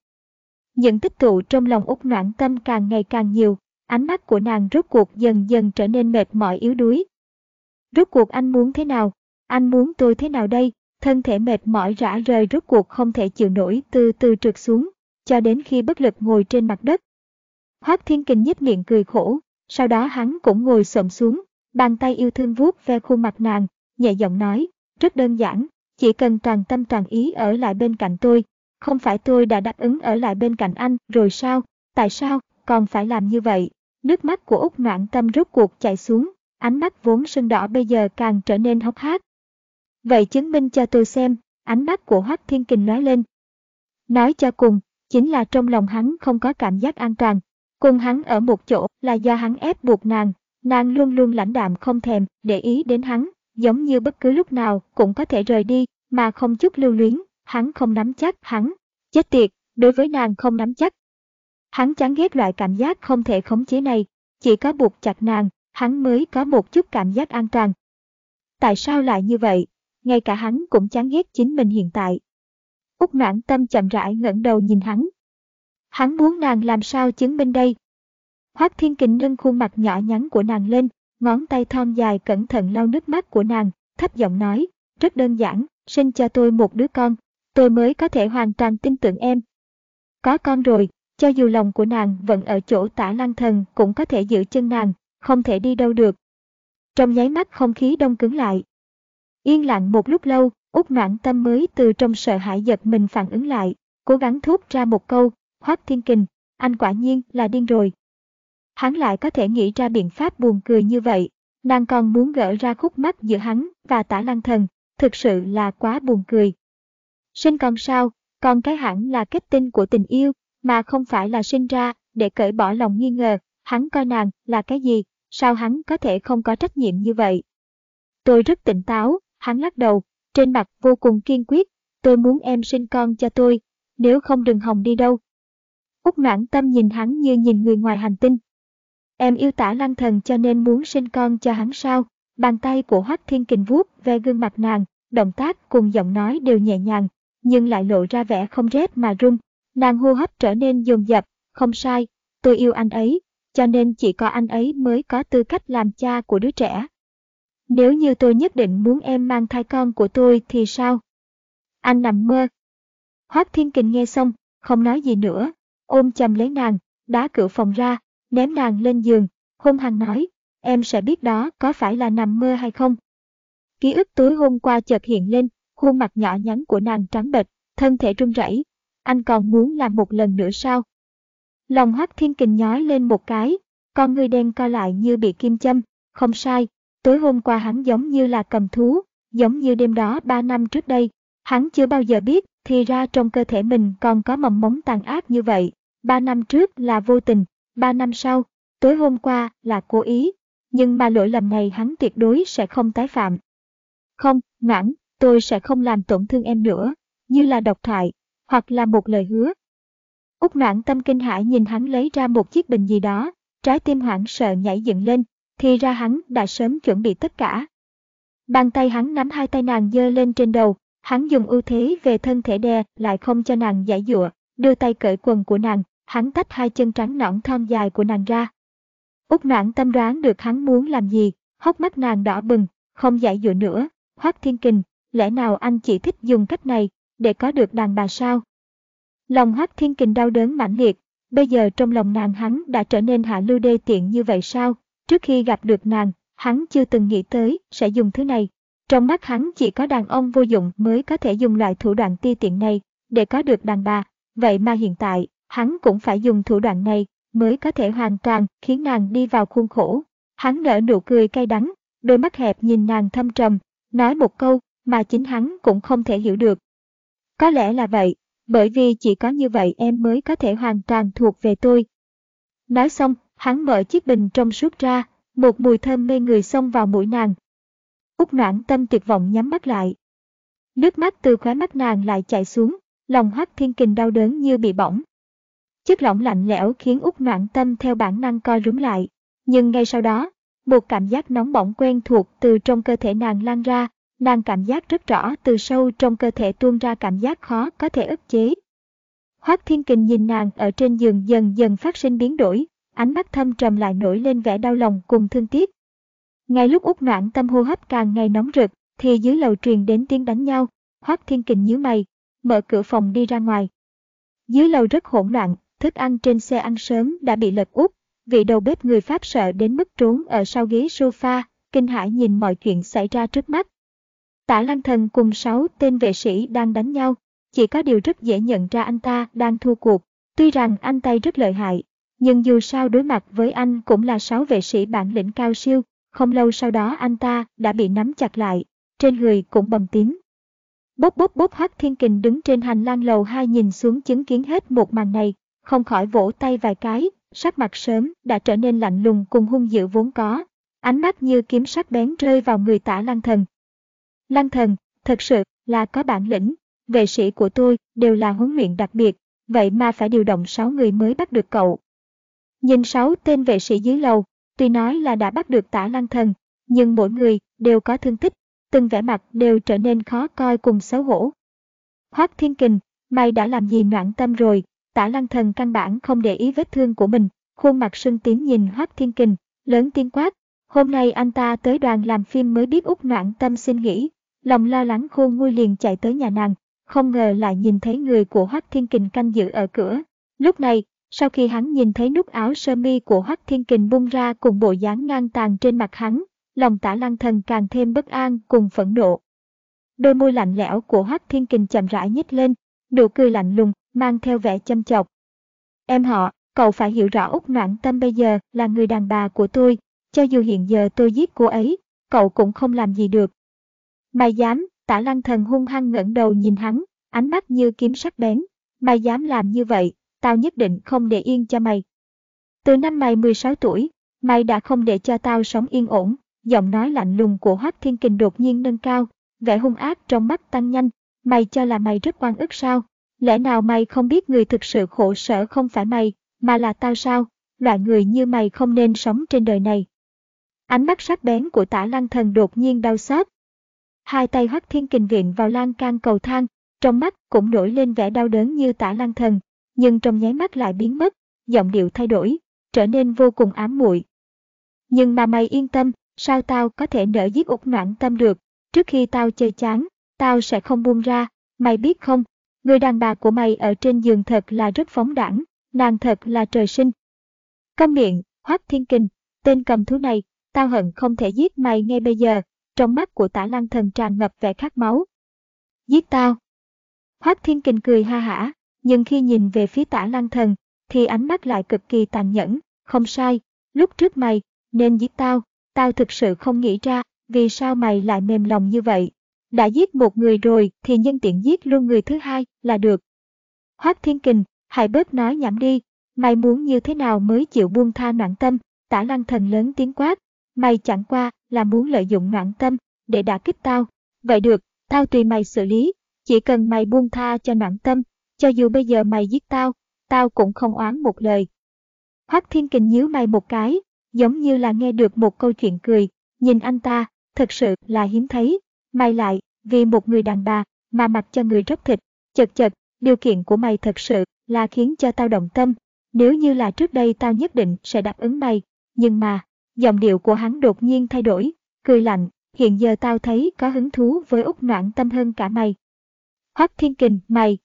Những tích tụ trong lòng út noãn tâm càng ngày càng nhiều, ánh mắt của nàng rốt cuộc dần dần trở nên mệt mỏi yếu đuối. Rốt cuộc anh muốn thế nào? Anh muốn tôi thế nào đây? Thân thể mệt mỏi rã rời rốt cuộc không thể chịu nổi từ từ trượt xuống, cho đến khi bất lực ngồi trên mặt đất. Hoác Thiên Kình nhếch miệng cười khổ, sau đó hắn cũng ngồi xổm xuống, bàn tay yêu thương vuốt ve khuôn mặt nàng, nhẹ giọng nói, rất đơn giản, chỉ cần toàn tâm toàn ý ở lại bên cạnh tôi. Không phải tôi đã đáp ứng ở lại bên cạnh anh rồi sao, tại sao còn phải làm như vậy? Nước mắt của Úc Noãn Tâm rốt cuộc chảy xuống, ánh mắt vốn sưng đỏ bây giờ càng trở nên hốc hác. Vậy chứng minh cho tôi xem, ánh mắt của Hoắc Thiên Kình nói lên. Nói cho cùng, chính là trong lòng hắn không có cảm giác an toàn. Cùng hắn ở một chỗ là do hắn ép buộc nàng, nàng luôn luôn lãnh đạm không thèm để ý đến hắn, giống như bất cứ lúc nào cũng có thể rời đi, mà không chút lưu luyến, hắn không nắm chắc, hắn, chết tiệt, đối với nàng không nắm chắc. Hắn chán ghét loại cảm giác không thể khống chế này, chỉ có buộc chặt nàng, hắn mới có một chút cảm giác an toàn. Tại sao lại như vậy? Ngay cả hắn cũng chán ghét chính mình hiện tại. Úc noãn tâm chậm rãi ngẩng đầu nhìn hắn. Hắn muốn nàng làm sao chứng minh đây? Hoác Thiên Kình nâng khuôn mặt nhỏ nhắn của nàng lên, ngón tay thon dài cẩn thận lau nước mắt của nàng, thấp giọng nói, rất đơn giản, sinh cho tôi một đứa con, tôi mới có thể hoàn toàn tin tưởng em. Có con rồi, cho dù lòng của nàng vẫn ở chỗ tả lăng thần cũng có thể giữ chân nàng, không thể đi đâu được. Trong nháy mắt không khí đông cứng lại. Yên lặng một lúc lâu, út noãn tâm mới từ trong sợ hãi giật mình phản ứng lại, cố gắng thốt ra một câu, hoác thiên kình, anh quả nhiên là điên rồi. Hắn lại có thể nghĩ ra biện pháp buồn cười như vậy, nàng còn muốn gỡ ra khúc mắt giữa hắn và tả lăng thần, thực sự là quá buồn cười. Sinh còn sao, còn cái hẳn là kết tinh của tình yêu, mà không phải là sinh ra để cởi bỏ lòng nghi ngờ, hắn coi nàng là cái gì, sao hắn có thể không có trách nhiệm như vậy. Tôi rất tỉnh táo, hắn lắc đầu, trên mặt vô cùng kiên quyết, tôi muốn em sinh con cho tôi, nếu không đừng hòng đi đâu. Úc noãn tâm nhìn hắn như nhìn người ngoài hành tinh. Em yêu tả lăng thần cho nên muốn sinh con cho hắn sao? Bàn tay của Hoắc Thiên Kình vuốt ve gương mặt nàng, động tác cùng giọng nói đều nhẹ nhàng, nhưng lại lộ ra vẻ không rét mà run. Nàng hô hấp trở nên dồn dập, không sai, tôi yêu anh ấy, cho nên chỉ có anh ấy mới có tư cách làm cha của đứa trẻ. Nếu như tôi nhất định muốn em mang thai con của tôi thì sao? Anh nằm mơ. Hoác Thiên Kình nghe xong, không nói gì nữa, ôm chầm lấy nàng, đá cửa phòng ra, ném nàng lên giường, hôn hằng nói, em sẽ biết đó có phải là nằm mơ hay không. Ký ức tối hôm qua chợt hiện lên, khuôn mặt nhỏ nhắn của nàng trắng bệch, thân thể run rẩy. Anh còn muốn làm một lần nữa sao? Lòng Hoắc Thiên Kình nhói lên một cái, con người đen co lại như bị kim châm, không sai, tối hôm qua hắn giống như là cầm thú, giống như đêm đó ba năm trước đây, hắn chưa bao giờ biết thì ra trong cơ thể mình còn có mầm móng tàn ác như vậy, ba năm trước là vô tình, ba năm sau, tối hôm qua là cố ý, nhưng mà lỗi lầm này hắn tuyệt đối sẽ không tái phạm. Không, ngãn, tôi sẽ không làm tổn thương em nữa, như là độc thoại hoặc là một lời hứa. Úc noãn tâm kinh hãi nhìn hắn lấy ra một chiếc bình gì đó, trái tim hoảng sợ nhảy dựng lên, thì ra hắn đã sớm chuẩn bị tất cả. Bàn tay hắn nắm hai tay nàng dơ lên trên đầu, hắn dùng ưu thế về thân thể đè lại không cho nàng giải dụa, đưa tay cởi quần của nàng, hắn tách hai chân trắng nõn thon dài của nàng ra. Úc noãn tâm đoán được hắn muốn làm gì, hốc mắt nàng đỏ bừng, không giải dụa nữa, Hoác Thiên Kình, lẽ nào anh chỉ thích dùng cách này để có được đàn bà sao? Lòng hắc Thiên Kình đau đớn mãnh liệt, bây giờ trong lòng nàng hắn đã trở nên hạ lưu đê tiện như vậy sao? Trước khi gặp được nàng, hắn chưa từng nghĩ tới sẽ dùng thứ này. Trong mắt hắn chỉ có đàn ông vô dụng mới có thể dùng loại thủ đoạn ti tiện này để có được đàn bà. Vậy mà hiện tại, hắn cũng phải dùng thủ đoạn này mới có thể hoàn toàn khiến nàng đi vào khuôn khổ. Hắn nở nụ cười cay đắng, đôi mắt hẹp nhìn nàng thâm trầm, nói một câu mà chính hắn cũng không thể hiểu được. Có lẽ là vậy, bởi vì chỉ có như vậy em mới có thể hoàn toàn thuộc về tôi. Nói xong, hắn mở chiếc bình trong suốt ra, một mùi thơm mê người xông vào mũi nàng. Úc noãn tâm tuyệt vọng nhắm mắt lại. Nước mắt từ khóe mắt nàng lại chảy xuống, lòng hoắc thiên kình đau đớn như bị bỏng. Chất lỏng lạnh lẽo khiến Úc noãn tâm theo bản năng co rúm lại. Nhưng ngay sau đó, một cảm giác nóng bỏng quen thuộc từ trong cơ thể nàng lan ra, nàng cảm giác rất rõ từ sâu trong cơ thể tuôn ra cảm giác khó có thể ức chế. Hoác Thiên Kình nhìn nàng ở trên giường dần dần phát sinh biến đổi, ánh mắt thâm trầm lại nổi lên vẻ đau lòng cùng thương tiếc. Ngay lúc út noãn tâm hô hấp càng ngày nóng rực, thì dưới lầu truyền đến tiếng đánh nhau, Hoác Thiên Kình nhíu mày, mở cửa phòng đi ra ngoài. Dưới lầu rất hỗn loạn, thức ăn trên xe ăn sớm đã bị lật úp, vị đầu bếp người Pháp sợ đến mức trốn ở sau ghế sofa, kinh hãi nhìn mọi chuyện xảy ra trước mắt. Tả Lăng Thần cùng sáu tên vệ sĩ đang đánh nhau, chỉ có điều rất dễ nhận ra anh ta đang thua cuộc. Tuy rằng anh tay rất lợi hại, nhưng dù sao đối mặt với anh cũng là sáu vệ sĩ bản lĩnh cao siêu, không lâu sau đó anh ta đã bị nắm chặt lại, trên người cũng bầm tím. Bốc bốc bốc Hắc Thiên Kình đứng trên hành lang lầu hai nhìn xuống chứng kiến hết một màn này, không khỏi vỗ tay vài cái, sắc mặt sớm đã trở nên lạnh lùng cùng hung dữ vốn có. Ánh mắt như kiếm sắc bén rơi vào người tả lăng thần. Lăng thần, thật sự là có bản lĩnh, vệ sĩ của tôi đều là huấn luyện đặc biệt, vậy mà phải điều động 6 người mới bắt được cậu. Nhìn 6 tên vệ sĩ dưới lầu, tuy nói là đã bắt được tả lăng thần, nhưng mỗi người đều có thương tích, từng vẻ mặt đều trở nên khó coi cùng xấu hổ. Hoác Thiên Kình, mày đã làm gì noạn tâm rồi, tả lăng thần căn bản không để ý vết thương của mình, khuôn mặt sưng tím nhìn Hoác Thiên Kình, lớn tiếng quát. Hôm nay anh ta tới đoàn làm phim mới biết út noạn tâm xin nghỉ, lòng lo lắng khôn nguôi liền chạy tới nhà nàng, không ngờ lại nhìn thấy người của Hoắc Thiên Kình canh giữ ở cửa. Lúc này, sau khi hắn nhìn thấy nút áo sơ mi của Hoắc Thiên Kình bung ra cùng bộ dáng ngang tàn trên mặt hắn, lòng tả lăng thần càng thêm bất an cùng phẫn nộ. Đôi môi lạnh lẽo của Hoắc Thiên Kình chậm rãi nhếch lên, nụ cười lạnh lùng, mang theo vẻ châm chọc. Em họ, cậu phải hiểu rõ Úc Noãn Tâm bây giờ là người đàn bà của tôi, cho dù hiện giờ tôi giết cô ấy, cậu cũng không làm gì được. Mày dám, tả lăng thần hung hăng ngẩng đầu nhìn hắn, ánh mắt như kiếm sắc bén. Mày dám làm như vậy, tao nhất định không để yên cho mày. Từ năm mày 16 tuổi, mày đã không để cho tao sống yên ổn, giọng nói lạnh lùng của Hoác Thiên Kình đột nhiên nâng cao, vẻ hung ác trong mắt tăng nhanh, mày cho là mày rất quan ức sao? Lẽ nào mày không biết người thực sự khổ sở không phải mày, mà là tao sao? Loại người như mày không nên sống trên đời này. Ánh mắt sắc bén của tả lăng thần đột nhiên đau xót, hai tay Hoắc Thiên Kình viện vào lan can cầu thang, trong mắt cũng nổi lên vẻ đau đớn như tả lăng thần, nhưng trong nháy mắt lại biến mất, giọng điệu thay đổi, trở nên vô cùng ám muội. Nhưng mà mày yên tâm, sao tao có thể nỡ giết út noãn tâm được, trước khi tao chơi chán, tao sẽ không buông ra, mày biết không, người đàn bà của mày ở trên giường thật là rất phóng đẳng, nàng thật là trời sinh. Câm miệng, Hoắc Thiên Kình, tên cầm thú này, tao hận không thể giết mày ngay bây giờ, trong mắt của tả lăng thần tràn ngập vẻ khát máu. Giết tao! Hoác Thiên Kình cười ha hả, nhưng khi nhìn về phía tả lăng thần, thì ánh mắt lại cực kỳ tàn nhẫn, không sai, lúc trước mày, nên giết tao, tao thực sự không nghĩ ra, vì sao mày lại mềm lòng như vậy. Đã giết một người rồi thì nhân tiện giết luôn người thứ hai là được. Hoác Thiên Kình, hãy bớt nói nhảm đi, mày muốn như thế nào mới chịu buông tha noạn tâm, tả lăng thần lớn tiếng quát, mày chẳng qua là muốn lợi dụng ngoạn tâm để đả kích tao. Vậy được, tao tùy mày xử lý, chỉ cần mày buông tha cho noạn tâm, cho dù bây giờ mày giết tao, tao cũng không oán một lời. Hoắc Thiên Kình nhíu mày một cái, giống như là nghe được một câu chuyện cười, nhìn anh ta, thật sự là hiếm thấy, mày lại, vì một người đàn bà, mà mặc cho người rất thịt, chật chật, điều kiện của mày thật sự là khiến cho tao động tâm, nếu như là trước đây tao nhất định sẽ đáp ứng mày, nhưng mà, giọng điệu của hắn đột nhiên thay đổi, cười lạnh, hiện giờ tao thấy có hứng thú với Úc Noãn Tâm hơn cả mày. Hoắc Thiên Kình, mày,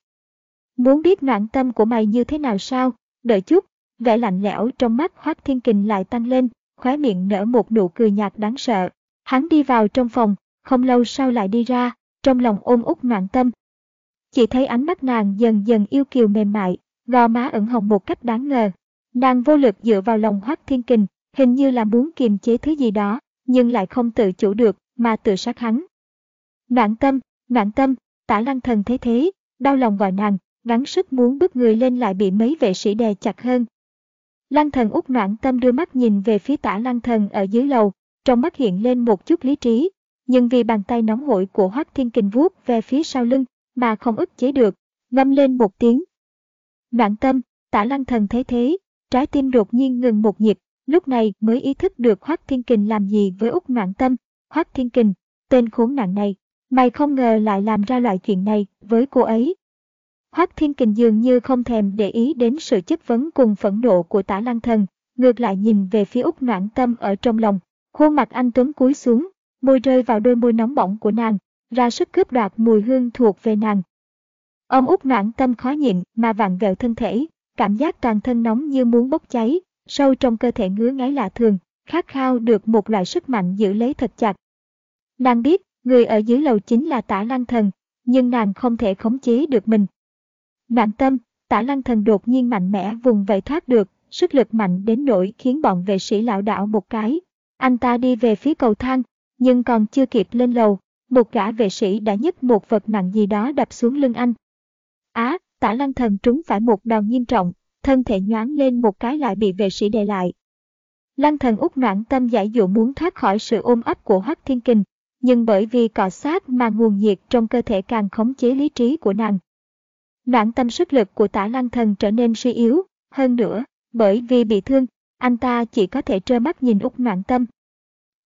muốn biết noãn tâm của mày như thế nào sao, đợi chút, vẻ lạnh lẽo trong mắt Hoắc Thiên Kình lại tăng lên, khóe miệng nở một nụ cười nhạt đáng sợ. Hắn đi vào trong phòng, không lâu sau lại đi ra, trong lòng ôm út noạn tâm. Chỉ thấy ánh mắt nàng dần dần yêu kiều mềm mại, gò má ửng hồng một cách đáng ngờ. Nàng vô lực dựa vào lòng Hoắc Thiên Kình, hình như là muốn kiềm chế thứ gì đó, nhưng lại không tự chủ được, mà tự sát hắn. Noạn tâm, noạn tâm, tả lăng thần thế thế, đau lòng gọi nàng, gắng sức muốn bước người lên lại bị mấy vệ sĩ đè chặt hơn. Lăng thần út noạn tâm đưa mắt nhìn về phía tả lăng thần ở dưới lầu, trong mắt hiện lên một chút lý trí, nhưng vì bàn tay nóng hổi của Hoắc Thiên Kình vuốt về phía sau lưng mà không ức chế được, ngâm lên một tiếng. Noạn tâm, tả lăng thần thế thế, trái tim đột nhiên ngừng một nhịp, lúc này mới ý thức được Hoác Thiên Kình làm gì với Úc Noãn tâm. Hoác Thiên Kình, tên khốn nạn này, mày không ngờ lại làm ra loại chuyện này với cô ấy. Hoác Thiên Kình dường như không thèm để ý đến sự chất vấn cùng phẫn nộ của tả lăng thần, ngược lại nhìn về phía Úc Noãn Tâm ở trong lòng. Khuôn mặt anh Tuấn cúi xuống, môi rơi vào đôi môi nóng bỏng của nàng, ra sức cướp đoạt mùi hương thuộc về nàng. Ông Úc Noãn Tâm khó nhịn mà vặn vẹo thân thể, cảm giác toàn thân nóng như muốn bốc cháy, sâu trong cơ thể ngứa ngáy lạ thường, khát khao được một loại sức mạnh giữ lấy thật chặt. Nàng biết, người ở dưới lầu chính là tả lăng thần, nhưng nàng không thể khống chế được mình, Noạn tâm, tả lăng thần đột nhiên mạnh mẽ vùng vẫy thoát được, sức lực mạnh đến nỗi khiến bọn vệ sĩ lão đảo một cái. Anh ta đi về phía cầu thang, nhưng còn chưa kịp lên lầu, một gã vệ sĩ đã nhấc một vật nặng gì đó đập xuống lưng anh. Á, tả lăng thần trúng phải một đòn nghiêm trọng, thân thể nhoáng lên một cái lại bị vệ sĩ đè lại. Lăng thần út noãn tâm giải dụ muốn thoát khỏi sự ôm ấp của Hoắc Thiên Kình, nhưng bởi vì cọ sát mà nguồn nhiệt trong cơ thể càng khống chế lý trí của nàng, Noãn tâm sức lực của tả lăng thần trở nên suy yếu, hơn nữa, bởi vì bị thương, anh ta chỉ có thể trơ mắt nhìn út noãn tâm.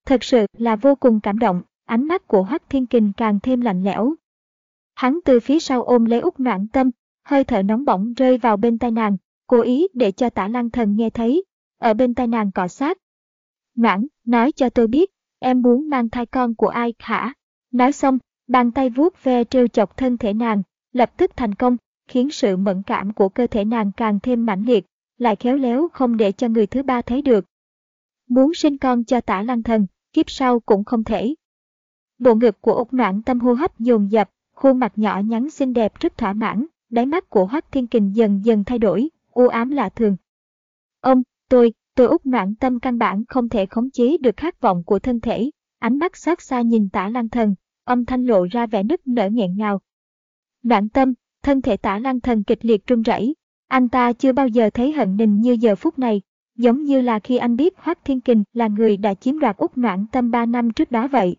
Thật sự là vô cùng cảm động, ánh mắt của Hoắc Thiên Kình càng thêm lạnh lẽo. Hắn từ phía sau ôm lấy út noãn tâm, hơi thở nóng bỏng rơi vào bên tai nàng, cố ý để cho tả lăng thần nghe thấy, ở bên tai nàng cọ sát. Noãn, nói cho tôi biết, em muốn mang thai con của ai hả? Nói xong, bàn tay vuốt ve trêu chọc thân thể nàng, lập tức thành công, khiến sự mẫn cảm của cơ thể nàng càng thêm mãnh liệt, lại khéo léo không để cho người thứ ba thấy được. Muốn sinh con cho tả lăng thần, kiếp sau cũng không thể. Bộ ngực của úc noãn tâm hô hấp dồn dập, khuôn mặt nhỏ nhắn xinh đẹp rất thỏa mãn, đáy mắt của Hoắc Thiên Kình dần dần thay đổi, u ám lạ thường. Ông, tôi, tôi út noạn tâm căn bản không thể khống chế được khát vọng của thân thể, ánh mắt xót xa nhìn tả lang thần, âm thanh lộ ra vẻ nức nở nghẹn ngào. Noạn tâm, thân thể tả lang thần kịch liệt run rẩy. Anh ta chưa bao giờ thấy hận nình như giờ phút này, giống như là khi anh biết Hoác Thiên Kình là người đã chiếm đoạt Úc noạn Tâm 3 năm trước đó vậy.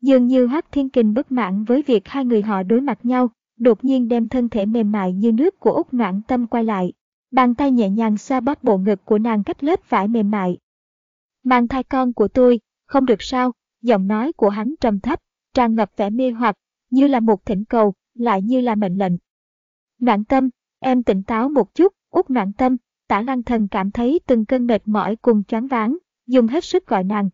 Dường như Hoác Thiên Kình bất mãn với việc hai người họ đối mặt nhau, đột nhiên đem thân thể mềm mại như nước của Úc Noãn Tâm quay lại. Bàn tay nhẹ nhàng xoa bóp bộ ngực của nàng cách lớp vải mềm mại. Mang thai con của tôi, không được sao, giọng nói của hắn trầm thấp, tràn ngập vẻ mê hoặc, như là một thỉnh cầu, lại như là mệnh lệnh. Noãn tâm, em tỉnh táo một chút, út noãn tâm, tả lăng thần cảm thấy từng cơn mệt mỏi cùng choáng váng, dùng hết sức gọi nàng.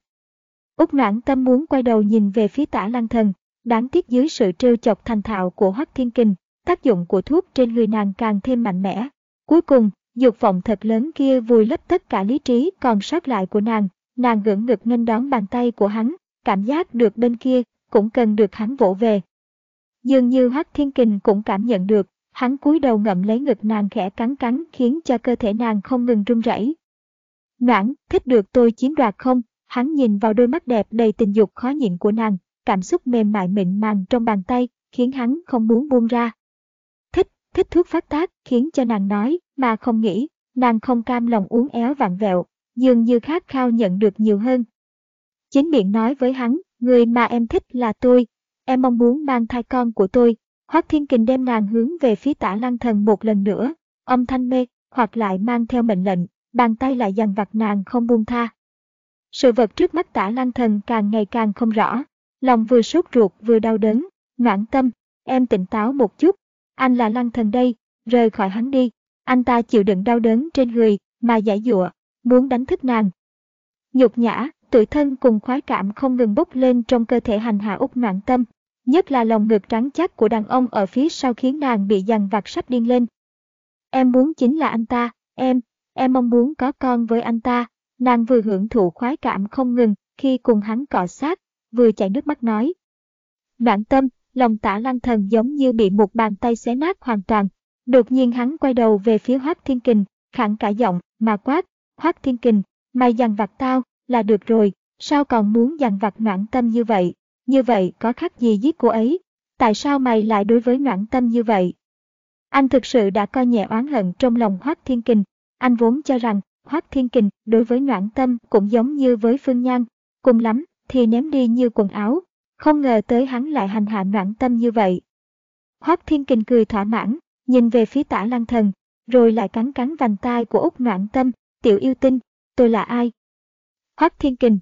Út noãn tâm muốn quay đầu nhìn về phía tả lăng thần, đáng tiếc dưới sự trêu chọc thành thạo của Hoắc Thiên Kình, tác dụng của thuốc trên người nàng càng thêm mạnh mẽ. Cuối cùng, dục vọng thật lớn kia vùi lấp tất cả lý trí còn sót lại của nàng, nàng ngưỡng ngực nghênh đón bàn tay của hắn, cảm giác được bên kia cũng cần được hắn vỗ về, Dường như Hắc Thiên Kình cũng cảm nhận được, hắn cúi đầu ngậm lấy ngực nàng khẽ cắn cắn khiến cho cơ thể nàng không ngừng run rẩy. Noãn, thích được tôi chiếm đoạt không? Hắn nhìn vào đôi mắt đẹp đầy tình dục khó nhịn của nàng, cảm xúc mềm mại mịn màng trong bàn tay, khiến hắn không muốn buông ra. Thích, thuốc phát tác, khiến cho nàng nói, mà không nghĩ, nàng không cam lòng uống éo vặn vẹo, dường như khát khao nhận được nhiều hơn. Chính miệng nói với hắn, người mà em thích là tôi, Em mong muốn mang thai con của tôi, Hoác Thiên Kình đem nàng hướng về phía tả lăng thần một lần nữa, âm thanh mê, hoặc lại mang theo mệnh lệnh, bàn tay lại dằn vặt nàng không buông tha. Sự vật trước mắt tả lăng thần càng ngày càng không rõ, lòng vừa sốt ruột vừa đau đớn, ngoãn tâm, em tỉnh táo một chút, anh là lăng thần đây, rời khỏi hắn đi, anh ta chịu đựng đau đớn trên người, mà giải dụa, muốn đánh thức nàng. Nhục nhã, tuổi thân cùng khoái cảm không ngừng bốc lên trong cơ thể hành hạ út noạn tâm, nhất là lòng ngực trắng chắc của đàn ông ở phía sau khiến nàng bị dằn vặt sắp điên lên. Em muốn chính là anh ta, em, em mong muốn có con với anh ta, nàng vừa hưởng thụ khoái cảm không ngừng khi cùng hắn cọ sát, vừa chảy nước mắt nói. Noạn tâm, lòng tả lăng thần giống như bị một bàn tay xé nát hoàn toàn. Đột nhiên hắn quay đầu về phía Hoác Thiên Kình, khẳng cả giọng, mà quát, Hoác Thiên Kình, mày dằn vặt tao, là được rồi, sao còn muốn dằn vặt noãn tâm như vậy, như vậy có khác gì giết cô ấy, tại sao mày lại đối với noãn tâm như vậy? Anh thực sự đã coi nhẹ oán hận trong lòng Hoác Thiên Kình, anh vốn cho rằng Hoác Thiên Kình đối với noãn tâm cũng giống như với Phương Nhan, cùng lắm thì ném đi như quần áo, không ngờ tới hắn lại hành hạ noãn tâm như vậy. Hoác Thiên Kình cười thỏa mãn, nhìn về phía tả lăng thần, rồi lại cắn cắn vành tai của Úc noãn tâm, tiểu yêu tinh, tôi là ai? Hoác Thiên Kình.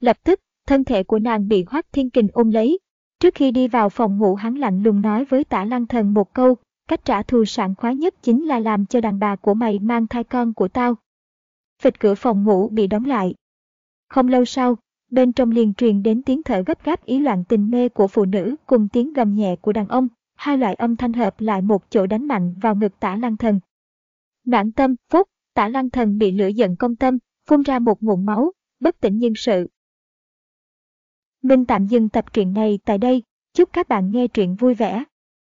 Lập tức, thân thể của nàng bị Hoác Thiên Kình ôm lấy. Trước khi đi vào phòng ngủ hắn lạnh lùng nói với tả lăng thần một câu, cách trả thù sảng khoái nhất chính là làm cho đàn bà của mày mang thai con của tao. Phịch cửa phòng ngủ bị đóng lại. Không lâu sau, bên trong liền truyền đến tiếng thở gấp gáp ý loạn tình mê của phụ nữ cùng tiếng gầm nhẹ của đàn ông, hai loại âm thanh hợp lại một chỗ đánh mạnh vào ngực tả lăng thần. Noãn tâm, phúc, tả lăng thần bị lửa giận công tâm, phun ra một nguồn máu, bất tỉnh nhân sự. Minh tạm dừng tập truyện này tại đây, chúc các bạn nghe truyện vui vẻ.